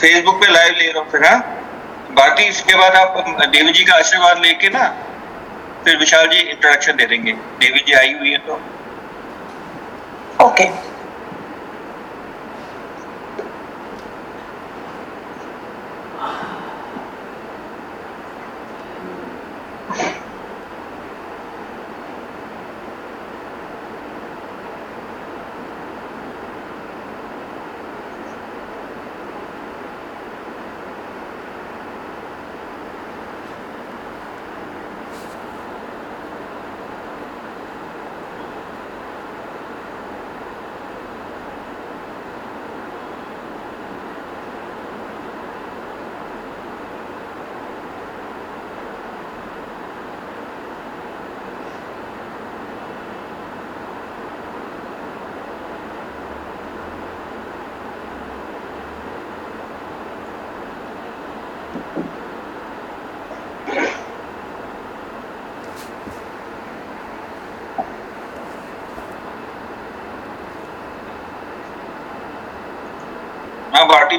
Facebook पे live ले रहा हूँ फिर हाँ? बाकी इसके बाद आप देवी जी का आशीर्वाद लेके ना, फिर विशाल जी इंट्रोडक्शन दे देंगे। देवी जी आई हुई है तो। ओके हाँ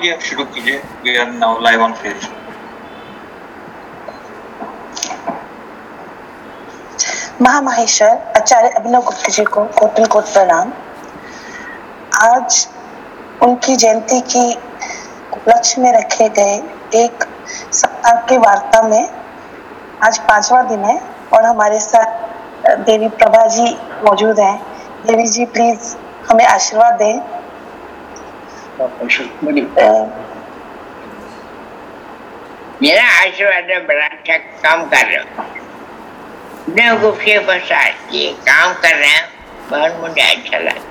जी आप शुरू कीजिए। We are now live on Facebook Mahamaheshwar Acharya Abhinav Gupt ji को कोटन कोट प्रणाम। आज उनकी जयंती की उपलक्ष्य में रखे गए एक सप्ताह की वार्ता में आज पांचवा दिन है और हमारे साथ देवी प्रभा जी मौजूद हैं। देवी जी प्लीज़ हमें आशीर्वाद दें। मेरा आशीर्वाद बड़ा अच्छा काम कर रहे हो। बेवकूफ़ के पश्चात ये काम कर रहे हैं बहुत मुझे अच्छा लगा।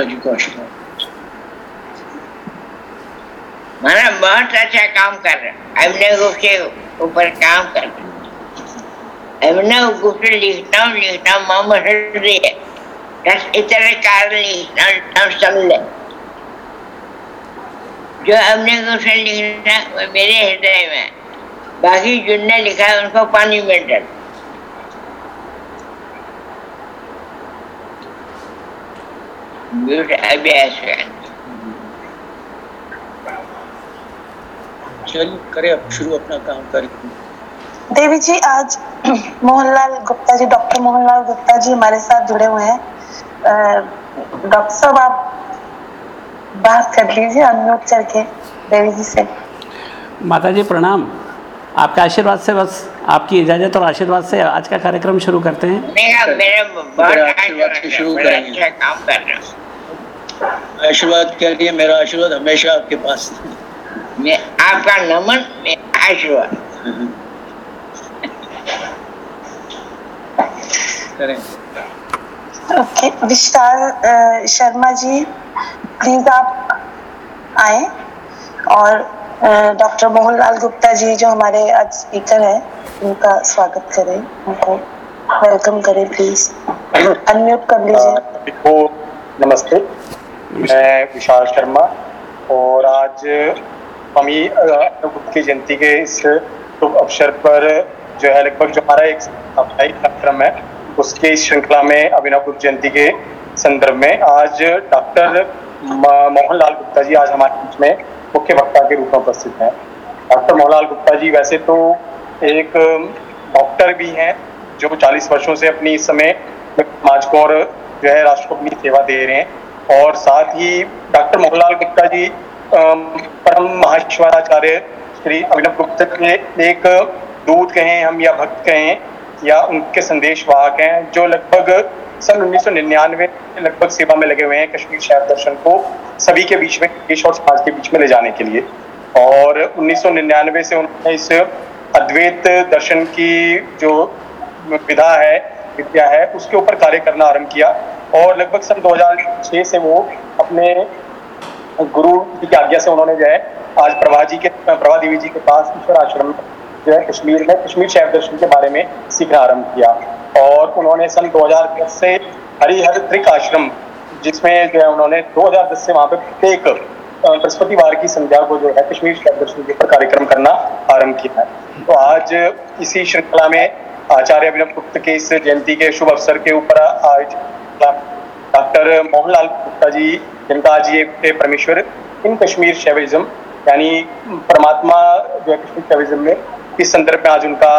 को आशीर्वाद मैंने बहुत अच्छा काम कर रहे अभिनय ऊपर काम कर रहे गुप्त लिखता हूँ लिखता हूँ मामा है। बस इतने कारण लिखता हूँ ले। जो गुप्त लिखना मेरे हृदय में बाकी जिनने लिखा है, उनको पानी में डर अभ्यास है चलिए करें अब शुरू अपना काम कार्यक्रम। देवी जी आज मोहनलाल गुप्ता जी डॉक्टर मोहनलाल गुप्ता जी हमारे साथ जुड़े हुए हैं। डॉक्टर साहब आप बात कर लीजिए अनम्यूट करके देवी जी से। माता जी प्रणाम। आपके आशीर्वाद से बस आपकी इजाज़त और आशीर्वाद से आज का कार्यक्रम शुरू करते हैं। मेरा मेरा बहुत आशीर्वाद से शुरू करेंगे। अच्छा काम कर रहे हो। आशीर्वाद के लिए मेरा आशीर्वाद हमेशा आपके पास मैं आपका नमन मेरा आशीर्वाद। करें। ओके विशाल शर्मा जी प्लीज़ आप आए। और डॉक्टर मोहनलाल गुप्ता जी जो हमारे आज स्पीकर हैं उनका स्वागत करें। उनको वेलकम करें प्लीज़ अनम्यूट कर लीजिए। नमस्ते। मैं विशाल शर्मा और आज स्वामी अनुभव की जयंती के इस शुभ अवसर पर जो है लगभग जो हमारा एक साप्ताहिक कार्यक्रम है, उसके इस श्रृंखला में अभिनव गुप्त जयंती के संदर्भ में आज डॉक्टर म- मोहनलाल गुप्ता जी आज हमारे बीच में मुख्य वक्ता के रूप में उपस्थित हैं। डॉक्टर मोहनलाल गुप्ता जी वैसे तो एक डॉक्टर भी हैं, जो 40 वर्षों से अपनी इस समय समाज को और जो है राष्ट्र को अपनी सेवा दे रहे हैं। और साथ ही डॉक्टर मोहनलाल गुप्ता जी परम महाश्वराचार्य श्री अभिनव गुप्ता के एक दूत कहें हम या भक्त कहें या उनके संदेश वाहक हैं, जो लगभग सन 1999 से लगभग सेवा में लगे हुए हैं कश्मीर शहर दर्शन को सभी के बीच में, देश और समाज के बीच में ले जाने के लिए। और 1999 से उन्होंने इस अद्वैत दर्शन की जो विधा है विद्या है, उसके ऊपर कार्य करना आरंभ किया और लगभग सन 2006 से वो अपने गुरु जी की आज्ञा से उन्होंने जो है, आज प्रभा जी के, प्रभा देवी जी के पास ईश्वर आश्रम जो है, कश्मीर में, कश्मीर शैव दर्शन के बारे में सीखना आरंभ किया। और उन्होंने सन 2010 से हरिहर त्रिक आश्रम, जिसमें जो है उन्होंने 2010 से वहाँ पे प्रत्येक बृहस्पतिवार की संध्या को जो है, कश्मीर शब्द दर्शन के ऊपर कार्यक्रम करना आरंभ किया है। तो आज इसी श्रृंखला में आचार्य अभिनव गुप्त के इस जयंती के शुभ अवसर के ऊपर आज डॉक्टर मोहनलाल गुप्ता जी, जिनका आज ये परमेश्वर, इन कश्मीर शैविज्म यानी परमात्मा जो है कश्मीर शैविज्म में, इस संदर्भ में आज उनका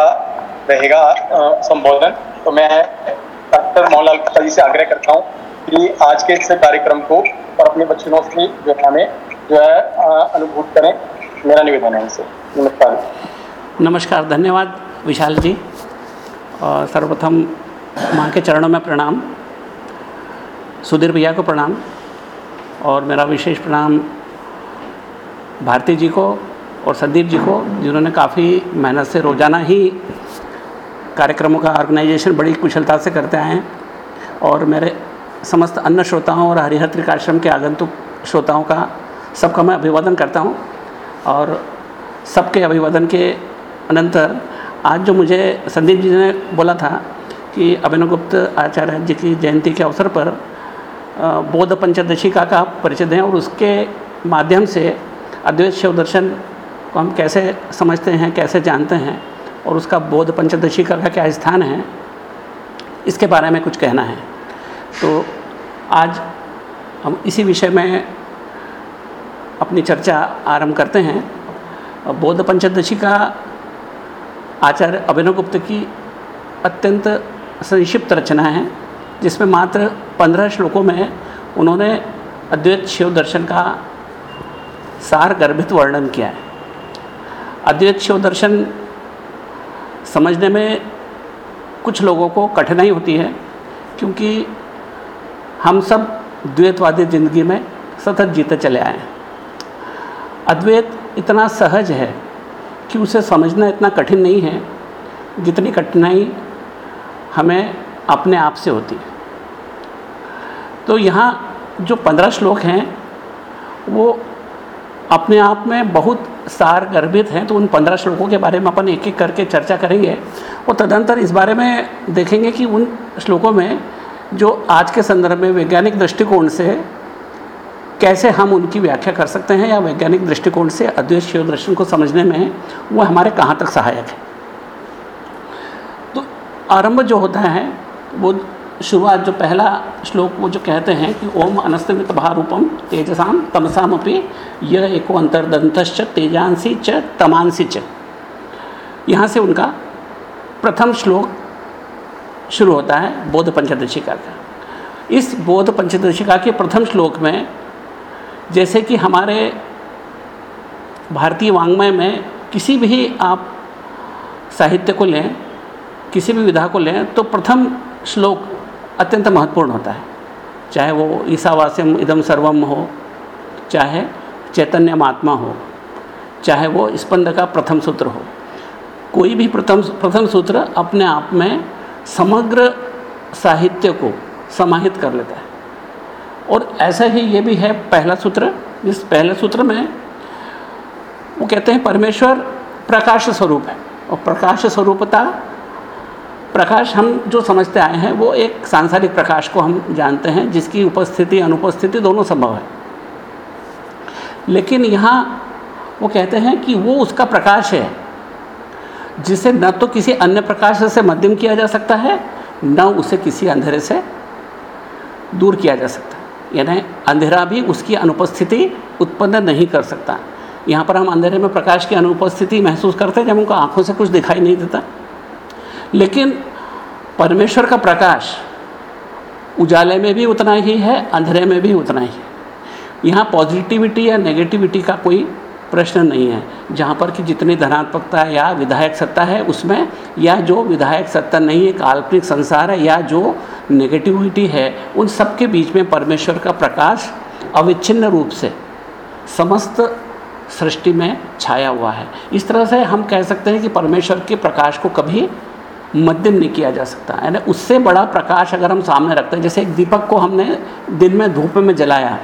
रहेगा संबोधन। तो मैं डॉक्टर मोहनलाल गुप्ता जी से आग्रह करता हूँ कि आज के इस कार्यक्रम को और अपने बच्चों से जो है हमें जो है अनुभूत करें। मेरा निवेदन है इनसे। नमस्कार। नमस्कार, धन्यवाद विशाल जी। और सर्वप्रथम माँ के चरणों में प्रणाम, सुधीर भैया को प्रणाम और मेरा विशेष प्रणाम भारती जी को और संदीप जी को, जिन्होंने काफ़ी मेहनत से रोज़ाना ही कार्यक्रमों का ऑर्गेनाइजेशन बड़ी कुशलता से करते आए हैं और मेरे समस्त अन्य श्रोताओं और हरिहर त्रिकाश्रम के आगंतुक श्रोताओं का सबका मैं अभिवादन करता हूँ और सबके अभिवादन के अनंतर आज जो मुझे संदीप जी ने बोला था कि अभिनव गुप्त आचार्य जी की जयंती के अवसर पर बौद्ध पंचदशी का का परिचय दें और उसके माध्यम से अद्वैत शिव दर्शन को हम कैसे समझते हैं, कैसे जानते हैं और उसका बौद्ध पंचदशी का क्या स्थान है, इसके बारे में कुछ कहना है। तो आज हम इसी विषय में अपनी चर्चा आरंभ करते हैं। बौद्ध पंचदशिका आचार्य अभिनव गुप्त की अत्यंत संक्षिप्त रचना है, जिसमें मात्र पंद्रह श्लोकों में उन्होंने अद्वैत शिव दर्शन का सार गर्भित वर्णन किया है। अद्वैत शिव दर्शन समझने में कुछ लोगों को कठिनाई होती है, क्योंकि हम सब द्वैतवादी ज़िंदगी में सतत जीते चले आए हैं। अद्वैत इतना सहज है कि उसे समझना इतना कठिन नहीं है जितनी कठिनाई हमें अपने आप से होती है। तो यहाँ जो पंद्रह श्लोक हैं, वो अपने आप में बहुत सार गर्भित हैं तो उन पंद्रह श्लोकों के बारे में अपन एक एक करके चर्चा करेंगे और तदंतर इस बारे में देखेंगे कि उन श्लोकों में जो आज के संदर्भ में वैज्ञानिक दृष्टिकोण से कैसे हम उनकी व्याख्या कर सकते हैं या वैज्ञानिक दृष्टिकोण से अद्वैत शिव दर्शन को समझने में वो हमारे कहाँ तक सहायक है? तो आरंभ जो होता है, वो शुरुआत जो पहला श्लोक वो जो कहते हैं कि ओम अनस्तमित भारूपम तेजसाम तमसाम अपि यह एको अंतर्दंतश्च तेजांसी च तमांसी च। यहाँ से उनका प्रथम श्लोक शुरू होता है बौद्ध पंचदशिका का। इस बौद्ध पंचदशिका के प्रथम श्लोक में जैसे कि हमारे भारतीय वाङ्मय में किसी भी आप साहित्य को लें, किसी भी विधा को लें तो प्रथम श्लोक अत्यंत महत्वपूर्ण होता है। चाहे वो ईसावास्यम इदम सर्वम हो, चाहे चैतन्य महात्मा हो, चाहे वो स्पंद का प्रथम सूत्र हो। कोई भी प्रथम प्रथम सूत्र अपने आप में समग्र साहित्य को समाहित कर लेता है। और ऐसा ही ये भी है पहला सूत्र इस पहले सूत्र में वो कहते हैं परमेश्वर प्रकाश स्वरूप है। और प्रकाश स्वरूपता, प्रकाश हम जो समझते आए हैं, वो एक सांसारिक प्रकाश को हम जानते हैं, जिसकी उपस्थिति, अनुपस्थिति दोनों संभव है। लेकिन यहाँ वो कहते हैं कि वो उसका प्रकाश है, जिसे न तो किसी अन्य प्रकाश से मध्यम किया जा सकता है, न उसे किसी अंधेरे से दूर किया जा सकता यानी अंधेरा भी उसकी अनुपस्थिति उत्पन्न नहीं कर सकता। यहाँ पर हम अंधेरे में प्रकाश की अनुपस्थिति महसूस करते हैं जब उनको आँखों से कुछ दिखाई नहीं देता। लेकिन परमेश्वर का प्रकाश उजाले में भी उतना ही है, अंधेरे में भी उतना ही है। यहाँ पॉजिटिविटी या नेगेटिविटी का कोई प्रश्न नहीं है। जहाँ पर कि जितनी धनात्मकता है या विधायक सत्ता है, उसमें या जो विधायक सत्ता नहीं है काल्पनिक संसार है या जो नेगेटिविटी है, उन सब के बीच में परमेश्वर का प्रकाश अविच्छिन्न रूप से समस्त सृष्टि में छाया हुआ है। इस तरह से हम कह सकते हैं कि परमेश्वर के प्रकाश को कभी मध्यम नहीं किया जा सकता। यानी उससे बड़ा प्रकाश अगर हम सामने रखते हैं, जैसे एक दीपक को हमने दिन में धूप में जलाया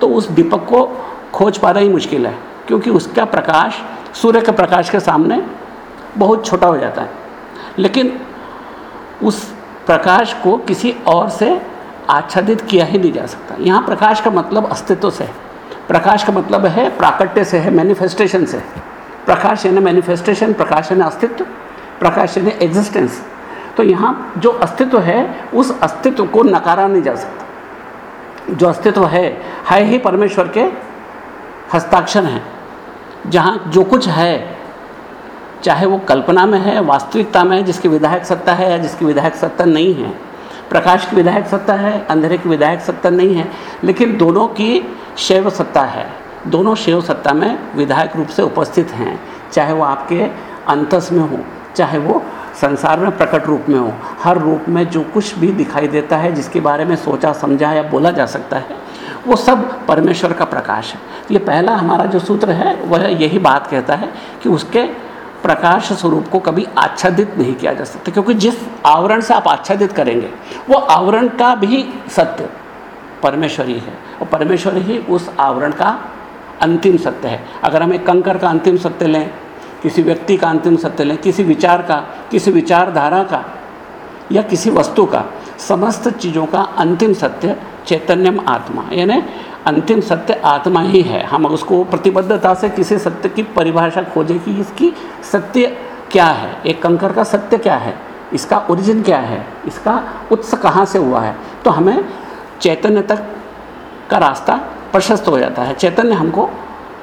तो उस दीपक को खोज पाना ही मुश्किल है। क्योंकि उसका प्रकाश, सूर्य के प्रकाश के सामने बहुत छोटा हो जाता है। लेकिन उस प्रकाश को किसी और से आच्छादित किया ही नहीं जा सकता। यहाँ प्रकाश का मतलब अस्तित्व से है। प्रकाश का मतलब है प्राकट्य से है मैनिफेस्टेशन से है। प्रकाश यानी मैनिफेस्टेशन प्रकाश यानी अस्तित्व, प्रकाश यानी एग्जिस्टेंस तो यहाँ जो अस्तित्व है, उस अस्तित्व को नकारा नहीं जा सकता। जो अस्तित्व है है ही परमेश्वर के हस्ताक्षर हैं। जहाँ जो कुछ है, चाहे वो कल्पना में है, वास्तविकता में है, जिसकी विधायक सत्ता है या जिसकी विधायक सत्ता नहीं है। प्रकाश की विधायक सत्ता है, अंधेरे की विधायक सत्ता नहीं है, लेकिन दोनों की शैव सत्ता है। दोनों शैव सत्ता में विधायक रूप से उपस्थित हैं, चाहे वो आपके अंतस में हो, चाहे वो संसार में प्रकट रूप में हो। हर रूप में जो कुछ भी दिखाई देता है, जिसके बारे में सोचा, समझा या बोला जा सकता है, वो सब परमेश्वर का प्रकाश है। ये पहला हमारा जो सूत्र है, वह यही बात कहता है कि उसके प्रकाश स्वरूप को कभी आच्छादित नहीं किया जा सकता, क्योंकि जिस आवरण से आप आच्छादित करेंगे, वो आवरण का भी सत्य परमेश्वर ही, और परमेश्वर ही उस आवरण का अंतिम सत्य है। अगर हम एक कंकर का अंतिम सत्य लें, किसी व्यक्ति का अंतिम सत्य लें, किसी विचार का, किसी विचारधारा का, या किसी वस्तु का, समस्त चीज़ों का अंतिम सत्य चैतन्यम आत्मा, यानी अंतिम सत्य आत्मा ही है। हम उसको प्रतिबद्धता से किसी सत्य की परिभाषा खोजें कि इसकी सत्य क्या है? एक कंकर का सत्य क्या है? इसका ओरिजिन क्या है? इसका उत्स कहाँ से हुआ है? तो हमें चैतन्य तक का रास्ता प्रशस्त हो जाता है। चैतन्य हमको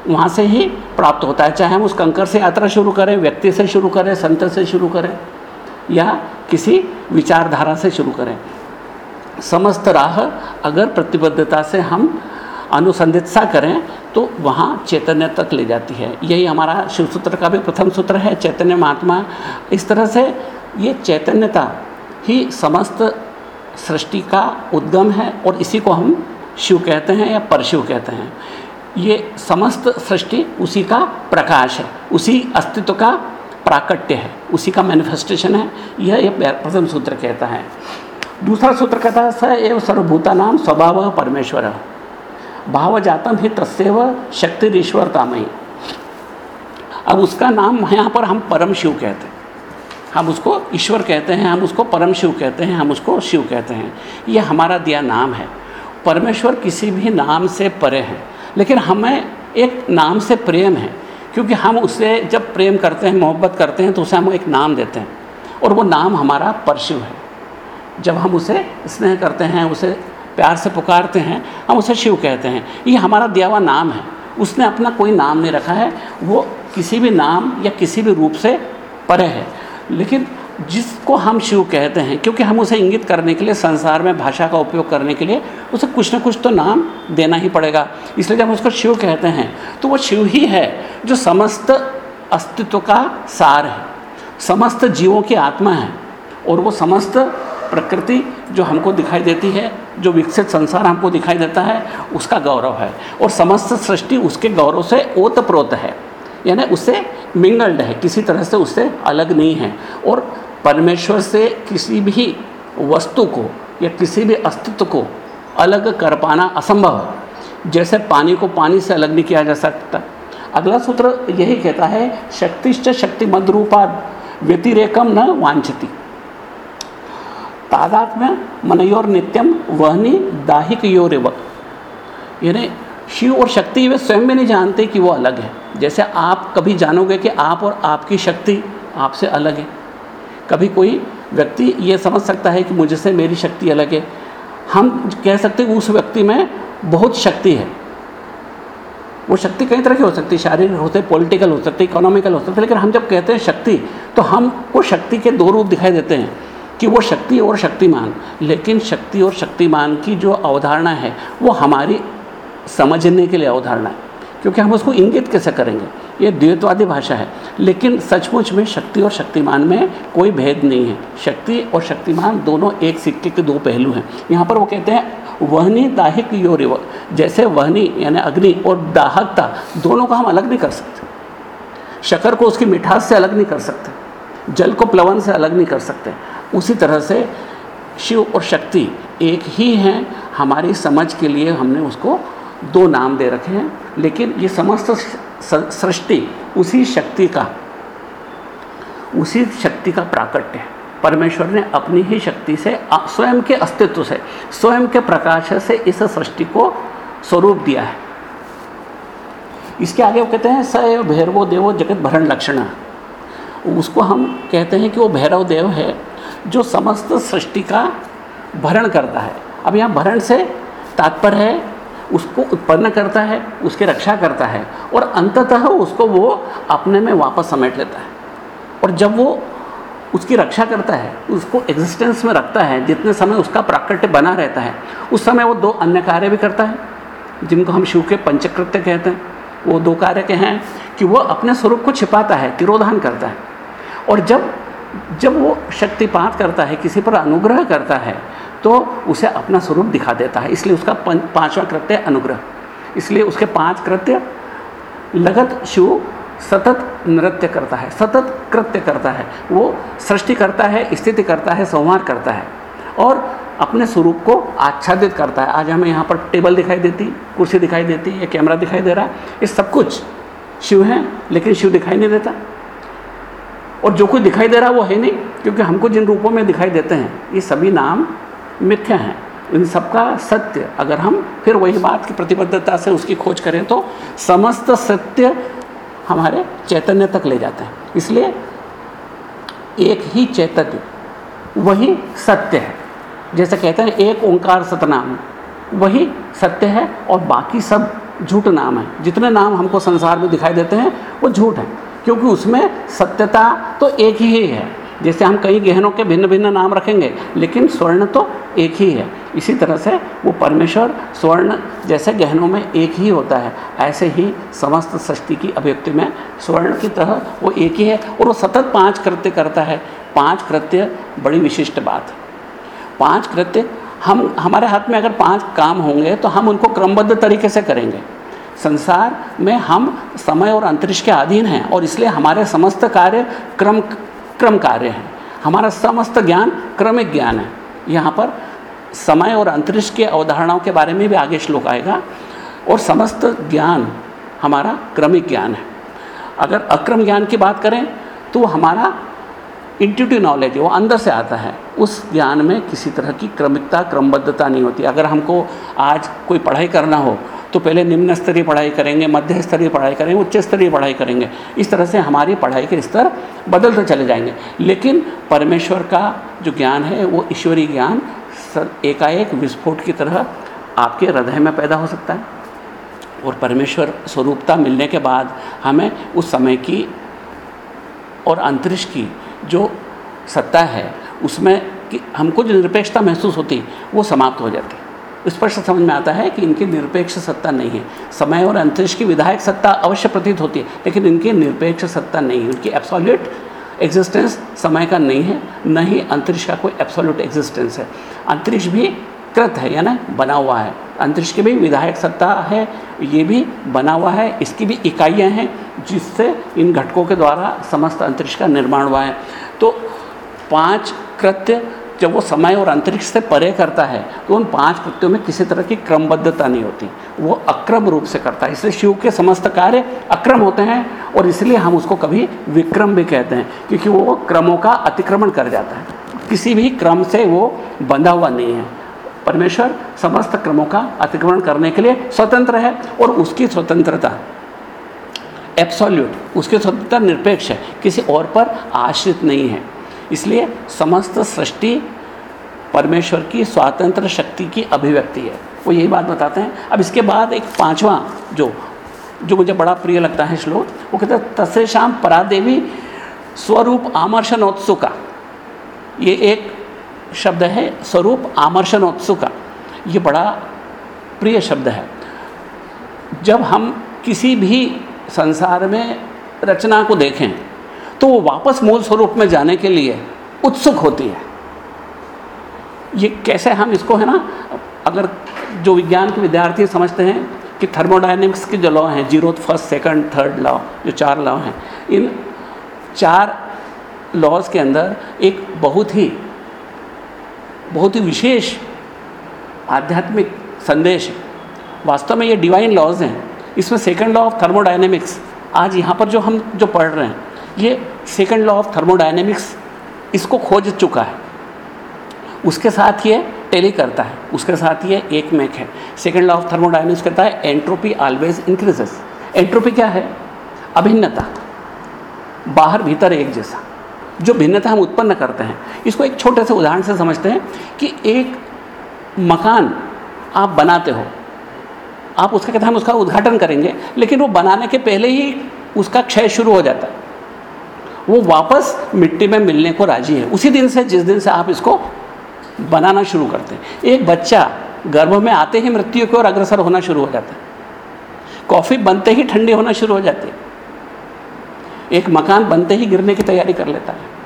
वहाँ से ही प्राप्त होता है। चाहे हम उस कंकर से यात्रा शुरू करें, व्यक्ति से शुरू करें, संत से शुरू करें, या किसी विचारधारा से शुरू करें। समस्त राह अगर प्रतिबद्धता से हम अनुसंधित्सा करें तो वहाँ चैतन्य तक ले जाती है। यही हमारा शिव सूत्र का भी प्रथम सूत्र है, चैतन्य महात्मा। इस तरह से ये चैतन्यता ही समस्त सृष्टि का उद्गम है और इसी को हम शिव कहते हैं या परशिव कहते हैं। ये समस्त सृष्टि उसी का प्रकाश है, उसी अस्तित्व का प्राकट्य है, उसी का मैनिफेस्टेशन है, यह एक प्रथम सूत्र कहता है। दूसरा सूत्र कहता है, स एव सर्वभूता नाम स्वभाव परमेश्वर। भाव जातम ही तस्व शक्तिरीश्वर कामयी अब उसका नाम यहाँ पर हम परम शिव कहते हैं। हम उसको ईश्वर कहते हैं, हम उसको परम शिव कहते हैं, हम उसको शिव कहते हैं। ये हमारा दिया नाम है। परमेश्वर किसी भी नाम से परे हैं, लेकिन हमें एक नाम से प्रेम है, क्योंकि हम उससे जब प्रेम करते हैं, मोहब्बत करते हैं तो उसे हम एक नाम देते हैं, और वो नाम हमारा परशिव है। जब हम उसे स्नेह करते हैं, उसे प्यार से पुकारते हैं, हम उसे शिव कहते हैं। ये हमारा दिया हुआ नाम है। उसने अपना कोई नाम नहीं रखा है। वो किसी भी नाम या किसी भी रूप से परे है। लेकिन जिसको हम शिव कहते हैं, क्योंकि हम उसे इंगित करने के लिए, संसार में भाषा का उपयोग करने के लिए, उसे कुछ ना कुछ तो नाम देना ही पड़ेगा। इसलिए जब उसको शिव कहते हैं तो वो शिव ही है जो समस्त अस्तित्व का सार है। समस्त जीवों की आत्मा है और वो समस्त प्रकृति जो हमको दिखाई देती है, जो विकसित संसार हमको दिखाई देता है, उसका गौरव है। और समस्त सृष्टि उसके गौरव से ओतप्रोत है। यानी उससे मिंगल्ड है, किसी तरह से उससे अलग नहीं है। और परमेश्वर से किसी भी वस्तु को या किसी भी अस्तित्व को अलग कर पाना असंभव है। जैसे पानी को पानी से अलग नहीं किया जा सकता। अगला सूत्र यही कहता है, शक्तिश्च शक्ति मद्रूपा व्यतिरेकम न वांछती तादात्म्य, मनयोर नित्यम, वहनी दाहिक योर योरिव यानी शिव और शक्ति वे स्वयं भी नहीं जानते कि वो अलग है। जैसे आप कभी जानोगे कि आप और आपकी शक्ति आपसे अलग है। कभी कोई व्यक्ति ये समझ सकता है कि मुझसे मेरी शक्ति अलग है। हम कह सकते हैं उस व्यक्ति में बहुत शक्ति है। वो शक्ति कई तरह की हो सकती है। शारीरिक हो सकती पॉलिटिकल हो सकती है, इकोनॉमिकल हो सकती है। लेकिन हम जब कहते हैं शक्ति तो हमको शक्ति के दो रूप दिखाई देते हैं। कि वो शक्ति और शक्तिमान, लेकिन शक्ति और शक्तिमान की जो अवधारणा है, वो हमारी समझने के लिए अवधारणा है, क्योंकि हम उसको इंगित कैसे करेंगे? ये द्वैतवादी भाषा है, लेकिन सचमुच में शक्ति और शक्तिमान में कोई भेद नहीं है। शक्ति और शक्तिमान दोनों एक सिक्के के दो पहलू हैं। यहाँ पर वो कहते हैं, वहनी, दाहिक योरिव जैसे वहनी, यानी अग्नि और दाहकता, दोनों को हम अलग नहीं कर सकते। शकर को उसकी मिठास से अलग नहीं कर सकते। जल को प्लवन से अलग नहीं कर सकते। उसी तरह से शिव और शक्ति एक ही हैं। हमारी समझ के लिए हमने उसको दो नाम दे रखे हैं। लेकिन ये समस्त सृष्टि उसी शक्ति का, उसी शक्ति का प्राकट्य है। परमेश्वर ने अपनी ही शक्ति से स्वयं के अस्तित्व से, स्वयं के प्रकाश से इस सृष्टि को स्वरूप दिया है। इसके आगे वो कहते हैं, स भैरवो देवो जगत भरण लक्षण। उसको हम कहते हैं कि वो भैरव देव है। जो समस्त सृष्टि का भरण करता है। अब यहाँ भरण से तात्पर्य है, उसको उत्पन्न करता है, उसकी रक्षा करता है और अंततः उसको वो अपने में वापस समेट लेता है। और जब वो उसकी रक्षा करता है, उसको एग्जिस्टेंस में रखता है, जितने समय उसका प्राकट्य बना रहता है, उस समय वो दो अन्य कार्य भी करता है, जिनको हम शिव के पंचकृत्य कहते हैं। वो दो कार्य के हैं कि वो अपने स्वरूप को छिपाता है, तिरोधान करता है। और जब जब वो शक्तिपात करता है, किसी पर अनुग्रह करता है तो उसे अपना स्वरूप दिखा देता है। इसलिए उसका पांचवा कृत्य अनुग्रह। इसलिए उसके पाँच कृत्य, लगत, शिव, सतत नृत्य करता है। सतत कृत्य करता है। वो सृष्टि करता है, स्थिति करता है संहार करता है और अपने स्वरूप को आच्छादित करता है। आज हमें यहाँ पर टेबल दिखाई देती, कुर्सी दिखाई देती है कैमरा दिखाई दे रहा है। ये सब कुछ शिव है, लेकिन शिव दिखाई नहीं देता। और जो कुछ दिखाई दे रहा है वो है नहीं, क्योंकि हमको जिन रूपों में दिखाई देते हैं, ये सभी नाम मिथ्या हैं। इन सबका सत्य, अगर हम फिर वही बात की प्रतिबद्धता से उसकी खोज करें तो समस्त सत्य हमारे चैतन्य तक ले जाते हैं। इसलिए एक ही चैतन्य, वही सत्य है। जैसे कहते हैं एक ओंकार सतनाम, वही सत्य है और बाकी सब झूठ नाम है। जितने नाम हमको संसार में दिखाई देते हैं, वो झूठ है। क्योंकि उसमें सत्यता तो एक ही है। जैसे हम कई गहनों के भिन्न भिन्न नाम रखेंगे, लेकिन स्वर्ण तो एक ही है। इसी तरह से वो परमेश्वर, स्वर्ण जैसे गहनों में एक ही होता है। ऐसे ही समस्त सृष्टि की अभिव्यक्ति में स्वर्ण की तरह वो एक ही है और वो सतत पाँच कृत्य करता है। पाँच कृत्य बड़ी विशिष्ट बात। पाँच कृत्य, हम, हमारे हाथ में अगर पाँच काम होंगे तो हम उनको क्रमबद्ध तरीके से करेंगे। संसार में हम समय और अंतरिक्ष के अधीन हैं और इसलिए हमारे समस्त कार्य क्रम क्रम कार्य हैं। हमारा समस्त ज्ञान क्रमिक ज्ञान है। यहाँ पर समय और अंतरिक्ष के अवधारणाओं के बारे में भी आगे श्लोक आएगा और समस्त ज्ञान हमारा क्रमिक ज्ञान है। अगर अक्रम ज्ञान की बात करें तो हमारा इंट्यूटिव नॉलेज वो अंदर से आता है। उस ज्ञान में किसी तरह की क्रमिकता, क्रमबद्धता नहीं होती। अगर हमको आज कोई पढ़ाई करना हो तो पहले निम्न स्तरीय पढ़ाई करेंगे, मध्य स्तरीय पढ़ाई करेंगे, उच्च स्तरीय पढ़ाई करेंगे। इस तरह से हमारी पढ़ाई के स्तर बदलते चले जाएँगे। लेकिन परमेश्वर का जो ज्ञान है, वो ईश्वरीय ज्ञान एकाएक विस्फोट की तरह आपके हृदय में पैदा हो सकता है। और परमेश्वर स्वरूपता मिलने के बाद हमें उस समय की और अंतरिक्ष की जो सत्ता है, उसमें कि हमको जो निरपेक्षता महसूस होती, वो समाप्त हो जाती। स्पष्ट समझ में आता है कि इनकी निरपेक्ष सत्ता नहीं है। समय और अंतरिक्ष की विधायक सत्ता अवश्य प्रतीत होती है, लेकिन इनकी निरपेक्ष सत्ता नहीं है। उनकी एब्सोल्यूट एग्जिस्टेंस समय का नहीं है, न ही अंतरिक्ष का कोई एब्सोल्यूट एग्जिस्टेंस है। अंतरिक्ष भी कृत है, यानी बना हुआ है। अंतरिक्ष की भी विधायक सत्ता है, ये भी बना हुआ है। इसकी भी इकाइयाँ हैं, जिससे इन घटकों के द्वारा समस्त अंतरिक्ष का निर्माण हुआ है। तो पाँच कृत्य जब वो समय और अंतरिक्ष से परे करता है तो उन पाँच कृत्यों में किसी तरह की क्रमबद्धता नहीं होती। वो अक्रम रूप से करता है। इसलिए शिव के समस्त कार्य अक्रम होते हैं, और इसलिए हम उसको कभी विक्रम भी कहते हैं, क्योंकि वो क्रमों का अतिक्रमण कर जाता है। किसी भी क्रम से वो बंधा हुआ नहीं है। परमेश्वर समस्त क्रमों का अतिक्रमण करने के लिए स्वतंत्र है, और उसकी स्वतंत्रता एब्सोल्यूट उसकी स्वतंत्रता निरपेक्ष है। किसी और पर आश्रित नहीं है। इसलिए समस्त सृष्टि परमेश्वर की, स्वातंत्र शक्ति की अभिव्यक्ति है। वो यही बात बताते हैं। अब इसके बाद एक पांचवा जो जो मुझे बड़ा प्रिय लगता है श्लोक, वो कहते हैं तसे शाम परादेवी स्वरूप आमर्शनोत्सुका। ये एक शब्द है, स्वरूप आमर्शनोत्सुका। ये बड़ा प्रिय शब्द है। जब हम किसी भी संसार में रचना को देखें तो वो वापस मूल स्वरूप में जाने के लिए उत्सुक होती है। ये कैसे हम इसको, है ना, अगर जो विज्ञान के विद्यार्थी समझते हैं कि थर्मोडाइनमिक्स के जो लॉ हैं, zero, first, second, third law, जो चार लॉ हैं, इन चार लॉज के अंदर एक बहुत ही बहुत ही विशेष आध्यात्मिक संदेश है। वास्तव में ये डिवाइन लॉज हैं। इसमें सेकंड लॉ ऑफ़ थर्मोडाइनमिक्स आज यहाँ पर जो हम जो पढ़ रहे हैं ये सेकंड लॉ ऑफ़ थर्मोडाइनमिक्स इसको खोज चुका है। उसके साथ ये टेली करता है। उसके साथ ये एक मैक है। सेकंड लॉ ऑफ़ थर्मोडाइनमिक्स कहता है एंट्रोपी ऑलवेज इंक्रीजेस एंट्रोपी क्या है? अभिन्नता। बाहर भीतर एक जैसा। जो भिन्नता हम उत्पन्न करते हैं। इसको एक छोटे से उदाहरण से समझते हैं कि एक मकान आप बनाते हो। आप उसका कहते हैं, हम उसका उद्घाटन करेंगे। लेकिन वो बनाने के पहले ही उसका क्षय शुरू हो जाता है। वो वापस मिट्टी में मिलने को राज़ी है। उसी दिन से, जिस दिन से आप इसको बनाना शुरू करते हैं। एक बच्चा गर्भ में आते ही मृत्यु की ओर अग्रसर होना शुरू हो जाता है। कॉफ़ी बनते ही ठंडी होना शुरू हो जाती है। एक मकान बनते ही गिरने की तैयारी कर लेता है।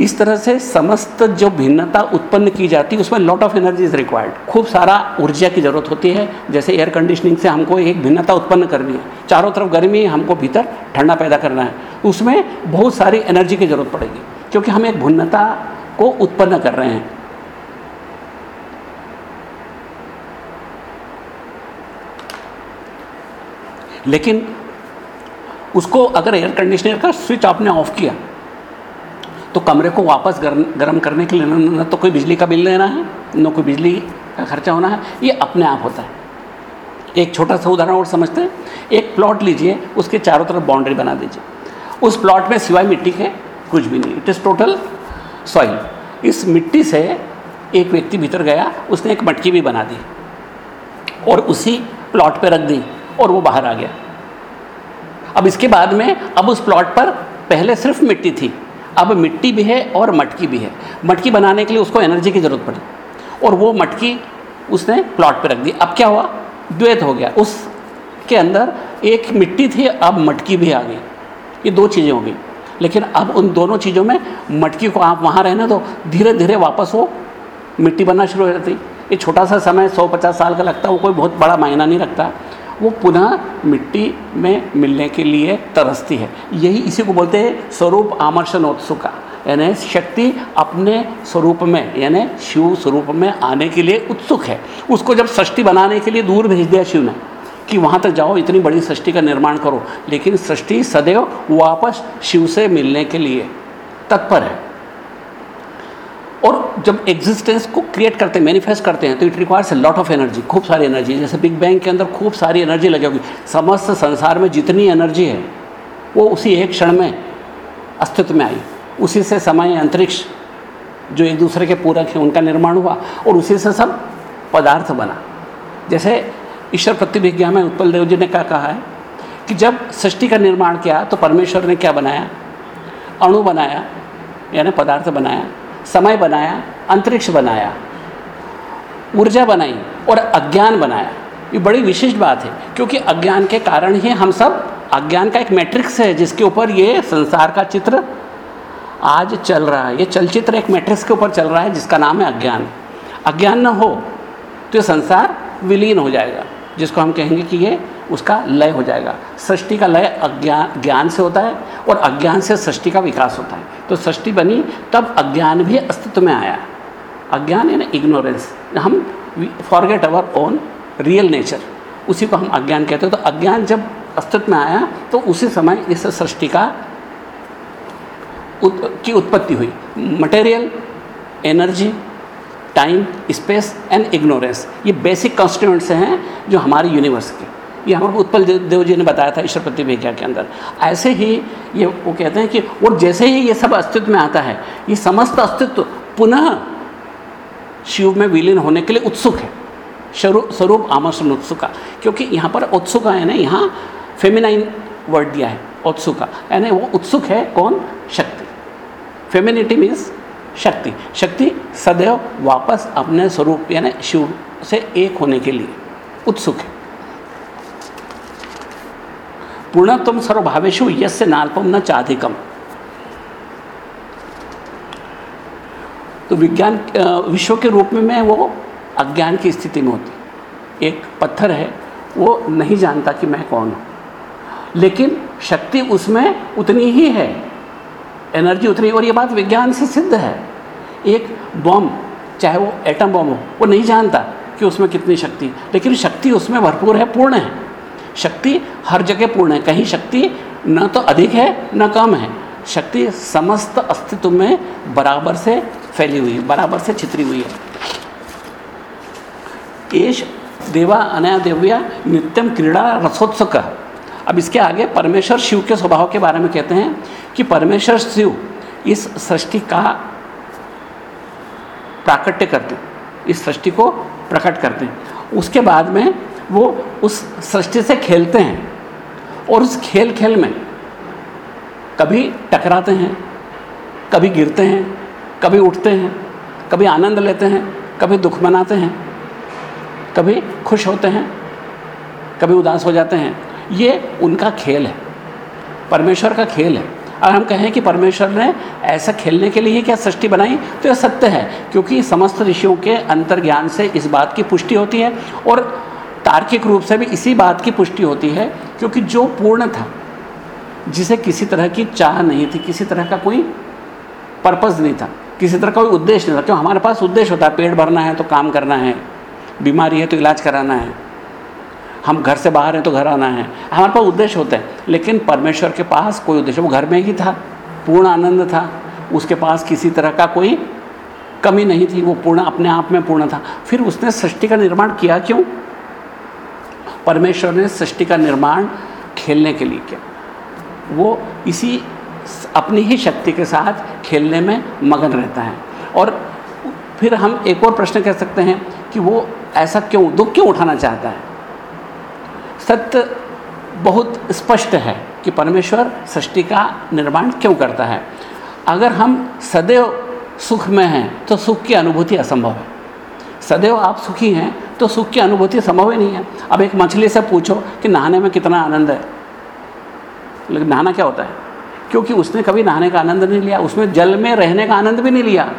इस तरह से समस्त जो भिन्नता उत्पन्न की जाती है, उसमें lot of energy is required खूब सारा ऊर्जा की ज़रूरत होती है, जैसे एयर कंडीशनिंग से हमको एक भिन्नता उत्पन्न करनी है। चारों तरफ़ गर्मी, हमको भीतर ठंडा पैदा करना है। उसमें बहुत सारी एनर्जी की ज़रूरत पड़ेगी, क्योंकि हम एक भिन्नता को उत्पन्न कर रहे हैं। लेकिन उसको अगर एयर कंडीशनर का स्विच आपने ऑफ़ किया तो कमरे को वापस गर्म गर्म करने के लिए न तो कोई बिजली का बिल लेना है, न कोई बिजली का खर्चा होना है, ये अपने आप होता है। एक छोटा सा उदाहरण और समझते हैं। एक प्लॉट लीजिए, उसके चारों तरफ़ बाउंड्री बना दीजिए। उस प्लॉट में सिवाय मिट्टी के कुछ भी नहीं, इट इज़ टोटल सॉइल। इस मिट्टी से एक व्यक्ति भीतर गया, उसने एक मटकी भी बना दी और उसी प्लॉट पे रख दी और वो बाहर आ गया। अब इसके बाद में, अब उस प्लॉट पर पहले सिर्फ़ मिट्टी थी। अब मिट्टी भी है और मटकी भी है। मटकी बनाने के लिए उसको एनर्जी की ज़रूरत पड़ी। और वो मटकी उसने प्लॉट पे रख दी। अब क्या हुआ? द्वैत हो गया। उसके अंदर एक मिट्टी थी, अब मटकी भी आ गई। ये दो चीज़ें हो गई। लेकिन अब उन दोनों चीज़ों में मटकी को आप वहाँ रहने दो। धीरे धीरे वापस वो मिट्टी बनना शुरू हो जाती। ये छोटा सा समय, सौ पचास साल का लगता है वो कोई बहुत बड़ा मायना नहीं रखता। वो पुनः मिट्टी में मिलने के लिए तरसती है। यही इसी को बोलते हैं स्वरूप आमर्शनोत्सुका। यानी शक्ति अपने स्वरूप में, यानी शिव स्वरूप में आने के लिए उत्सुक है। उसको जब सृष्टि बनाने के लिए दूर भेज दिया शिव ने कि वहाँ तक जाओ, इतनी बड़ी सृष्टि का निर्माण करो। लेकिन सृष्टि सदैव वापस शिव से मिलने के लिए तत्पर है। और जब एग्जिस्टेंस को क्रिएट करते हैं मैनिफेस्ट करते हैं तो it requires lot of energy खूब सारी एनर्जी जैसे बिग बैंग के अंदर खूब सारी एनर्जी लगी होगी। समस्त संसार में जितनी एनर्जी है, वो उसी एक क्षण में अस्तित्व में आई। उसी से समय अंतरिक्ष, जो एक दूसरे के पूरक हैं, उनका निर्माण हुआ और उसी से सब पदार्थ बना। जैसे ईश्वर प्रतिभिज्ञा में उत्पल देव जी ने क्या कहा है कि जब सृष्टि का निर्माण किया तो परमेश्वर ने क्या बनाया? अणु बनाया, यानी पदार्थ बनाया। समय बनाया, अंतरिक्ष बनाया, ऊर्जा बनाई और अज्ञान बनाया। ये बड़ी विशिष्ट बात है, क्योंकि अज्ञान के कारण ही हम सब, अज्ञान का एक मैट्रिक्स है, जिसके ऊपर ये संसार का चित्र आज चल रहा है। ये चलचित्र एक मैट्रिक्स के ऊपर चल रहा है, जिसका नाम है अज्ञान। अज्ञान न हो तो ये संसार विलीन हो जाएगा। जिसको हम कहेंगे कि ये उसका लय हो जाएगा। सृष्टि का लय अज्ञान ज्ञान से होता है और अज्ञान से सृष्टि का विकास होता है। तो सृष्टि बनी तब अज्ञान भी अस्तित्व में आया। अज्ञान यानी इग्नोरेंस। हम forget our own real nature उसी को हम अज्ञान कहते हैं। तो अज्ञान जब अस्तित्व में आया तो उसी समय इस सृष्टि का उत, की उत्पत्ति हुई। Material energy time space and ignorance ये बेसिक कॉन्स्टिट्यूंट्स हैं जो हमारे यूनिवर्स के। ये हमारे उत्पल देव जी ने बताया था ईश्वर प्रतिभिज्ञा के अंदर। ऐसे ही ये वो कहते हैं कि और जैसे ही ये सब अस्तित्व में आता है, ये समस्त अस्तित्व पुनः शिव में विलीन होने के लिए उत्सुक है। स्वरूप आमर्षण उत्सुका। क्योंकि यहाँ पर उत्सुका है ना यहाँ फेमिनाइन वर्ड दिया है, उत्सुका। यानी वो उत्सुक है कौन? शक्ति। फेमिनिटी मीन्स शक्ति। शक्ति सदैव वापस अपने स्वरूप, यानी शिव से एक होने के लिए उत्सुक है। पूर्णत्म सर्वभावेशु यस्य नाल्पम न चाधिकम। तो विज्ञान विश्व के रूप में मैं वो अज्ञान की स्थिति में होती। एक पत्थर है, वो नहीं जानता कि मैं कौन हूँ। लेकिन शक्ति उसमें उतनी ही है। एनर्जी उतनी, और ये बात विज्ञान से सिद्ध है। एक बॉम्ब, चाहे वो एटम बॉम्ब हो, वो नहीं जानता कि उसमें कितनी शक्ति। लेकिन शक्ति उसमें भरपूर है, पूर्ण है। शक्ति हर जगह पूर्ण है। कहीं शक्ति न तो अधिक है, न कम है। शक्ति समस्त अस्तित्व में बराबर से फैली हुई है, बराबर से छितरी हुई है। एश देवा अनया देव्या नित्यम क्रीड़ा रसोत्सुक अब इसके आगे परमेश्वर शिव के स्वभाव के बारे में कहते हैं कि परमेश्वर शिव इस सृष्टि का प्राकट्य करते हैं, इस सृष्टि को प्रकट करते हैं। उसके बाद में वो उस सृष्टि से खेलते हैं और उस खेल खेल में कभी टकराते हैं, कभी गिरते हैं, कभी उठते हैं, कभी आनंद लेते हैं, कभी दुख मनाते हैं, कभी खुश होते हैं, कभी उदास हो जाते हैं। ये उनका खेल है, परमेश्वर का खेल है। अगर हम कहें कि परमेश्वर ने ऐसा खेलने के लिए क्या सृष्टि बनाई तो यह सत्य है, क्योंकि समस्त ऋषियों के अंतर्ज्ञान से इस बात की पुष्टि होती है और तार्किक रूप से भी इसी बात की पुष्टि होती है, क्योंकि जो पूर्ण था, जिसे किसी तरह की चाह नहीं थी, किसी तरह का कोई पर्पज़ नहीं था, किसी तरह का कोई उद्देश्य नहीं था, क्यों? हमारे पास उद्देश्य होता है, पेट भरना है तो काम करना है, बीमारी है तो इलाज कराना है हम घर से बाहर हैं तो घर आना है। हमारे पास उद्देश्य होते हैं, लेकिन परमेश्वर के पास कोई उद्देश्य, वो घर में ही था, पूर्ण आनंद था, उसके पास किसी तरह का कोई कमी नहीं थी, वो पूर्ण, अपने आप में पूर्ण था। फिर उसने सृष्टि का निर्माण किया क्यों? परमेश्वर ने सृष्टि का निर्माण खेलने के लिए किया। वो इसी अपनी ही शक्ति के साथ खेलने में मगन रहता है। और फिर हम एक और प्रश्न कह सकते हैं कि वो ऐसा क्यों, दुख क्यों उठाना चाहता है? सत्य बहुत स्पष्ट है कि परमेश्वर सृष्टि का निर्माण क्यों करता है। अगर हम सदैव सुख में हैं तो सुख की अनुभूति असंभव है। सदैव आप सुखी हैं तो सुख की अनुभूति संभव ही नहीं है। अब एक मछली से पूछो कि नहाने में कितना आनंद है। लेकिन नहाना क्या होता है? क्योंकि उसने कभी नहाने का आनंद नहीं लिया उसमें जल में रहने का आनंद भी नहीं लिया।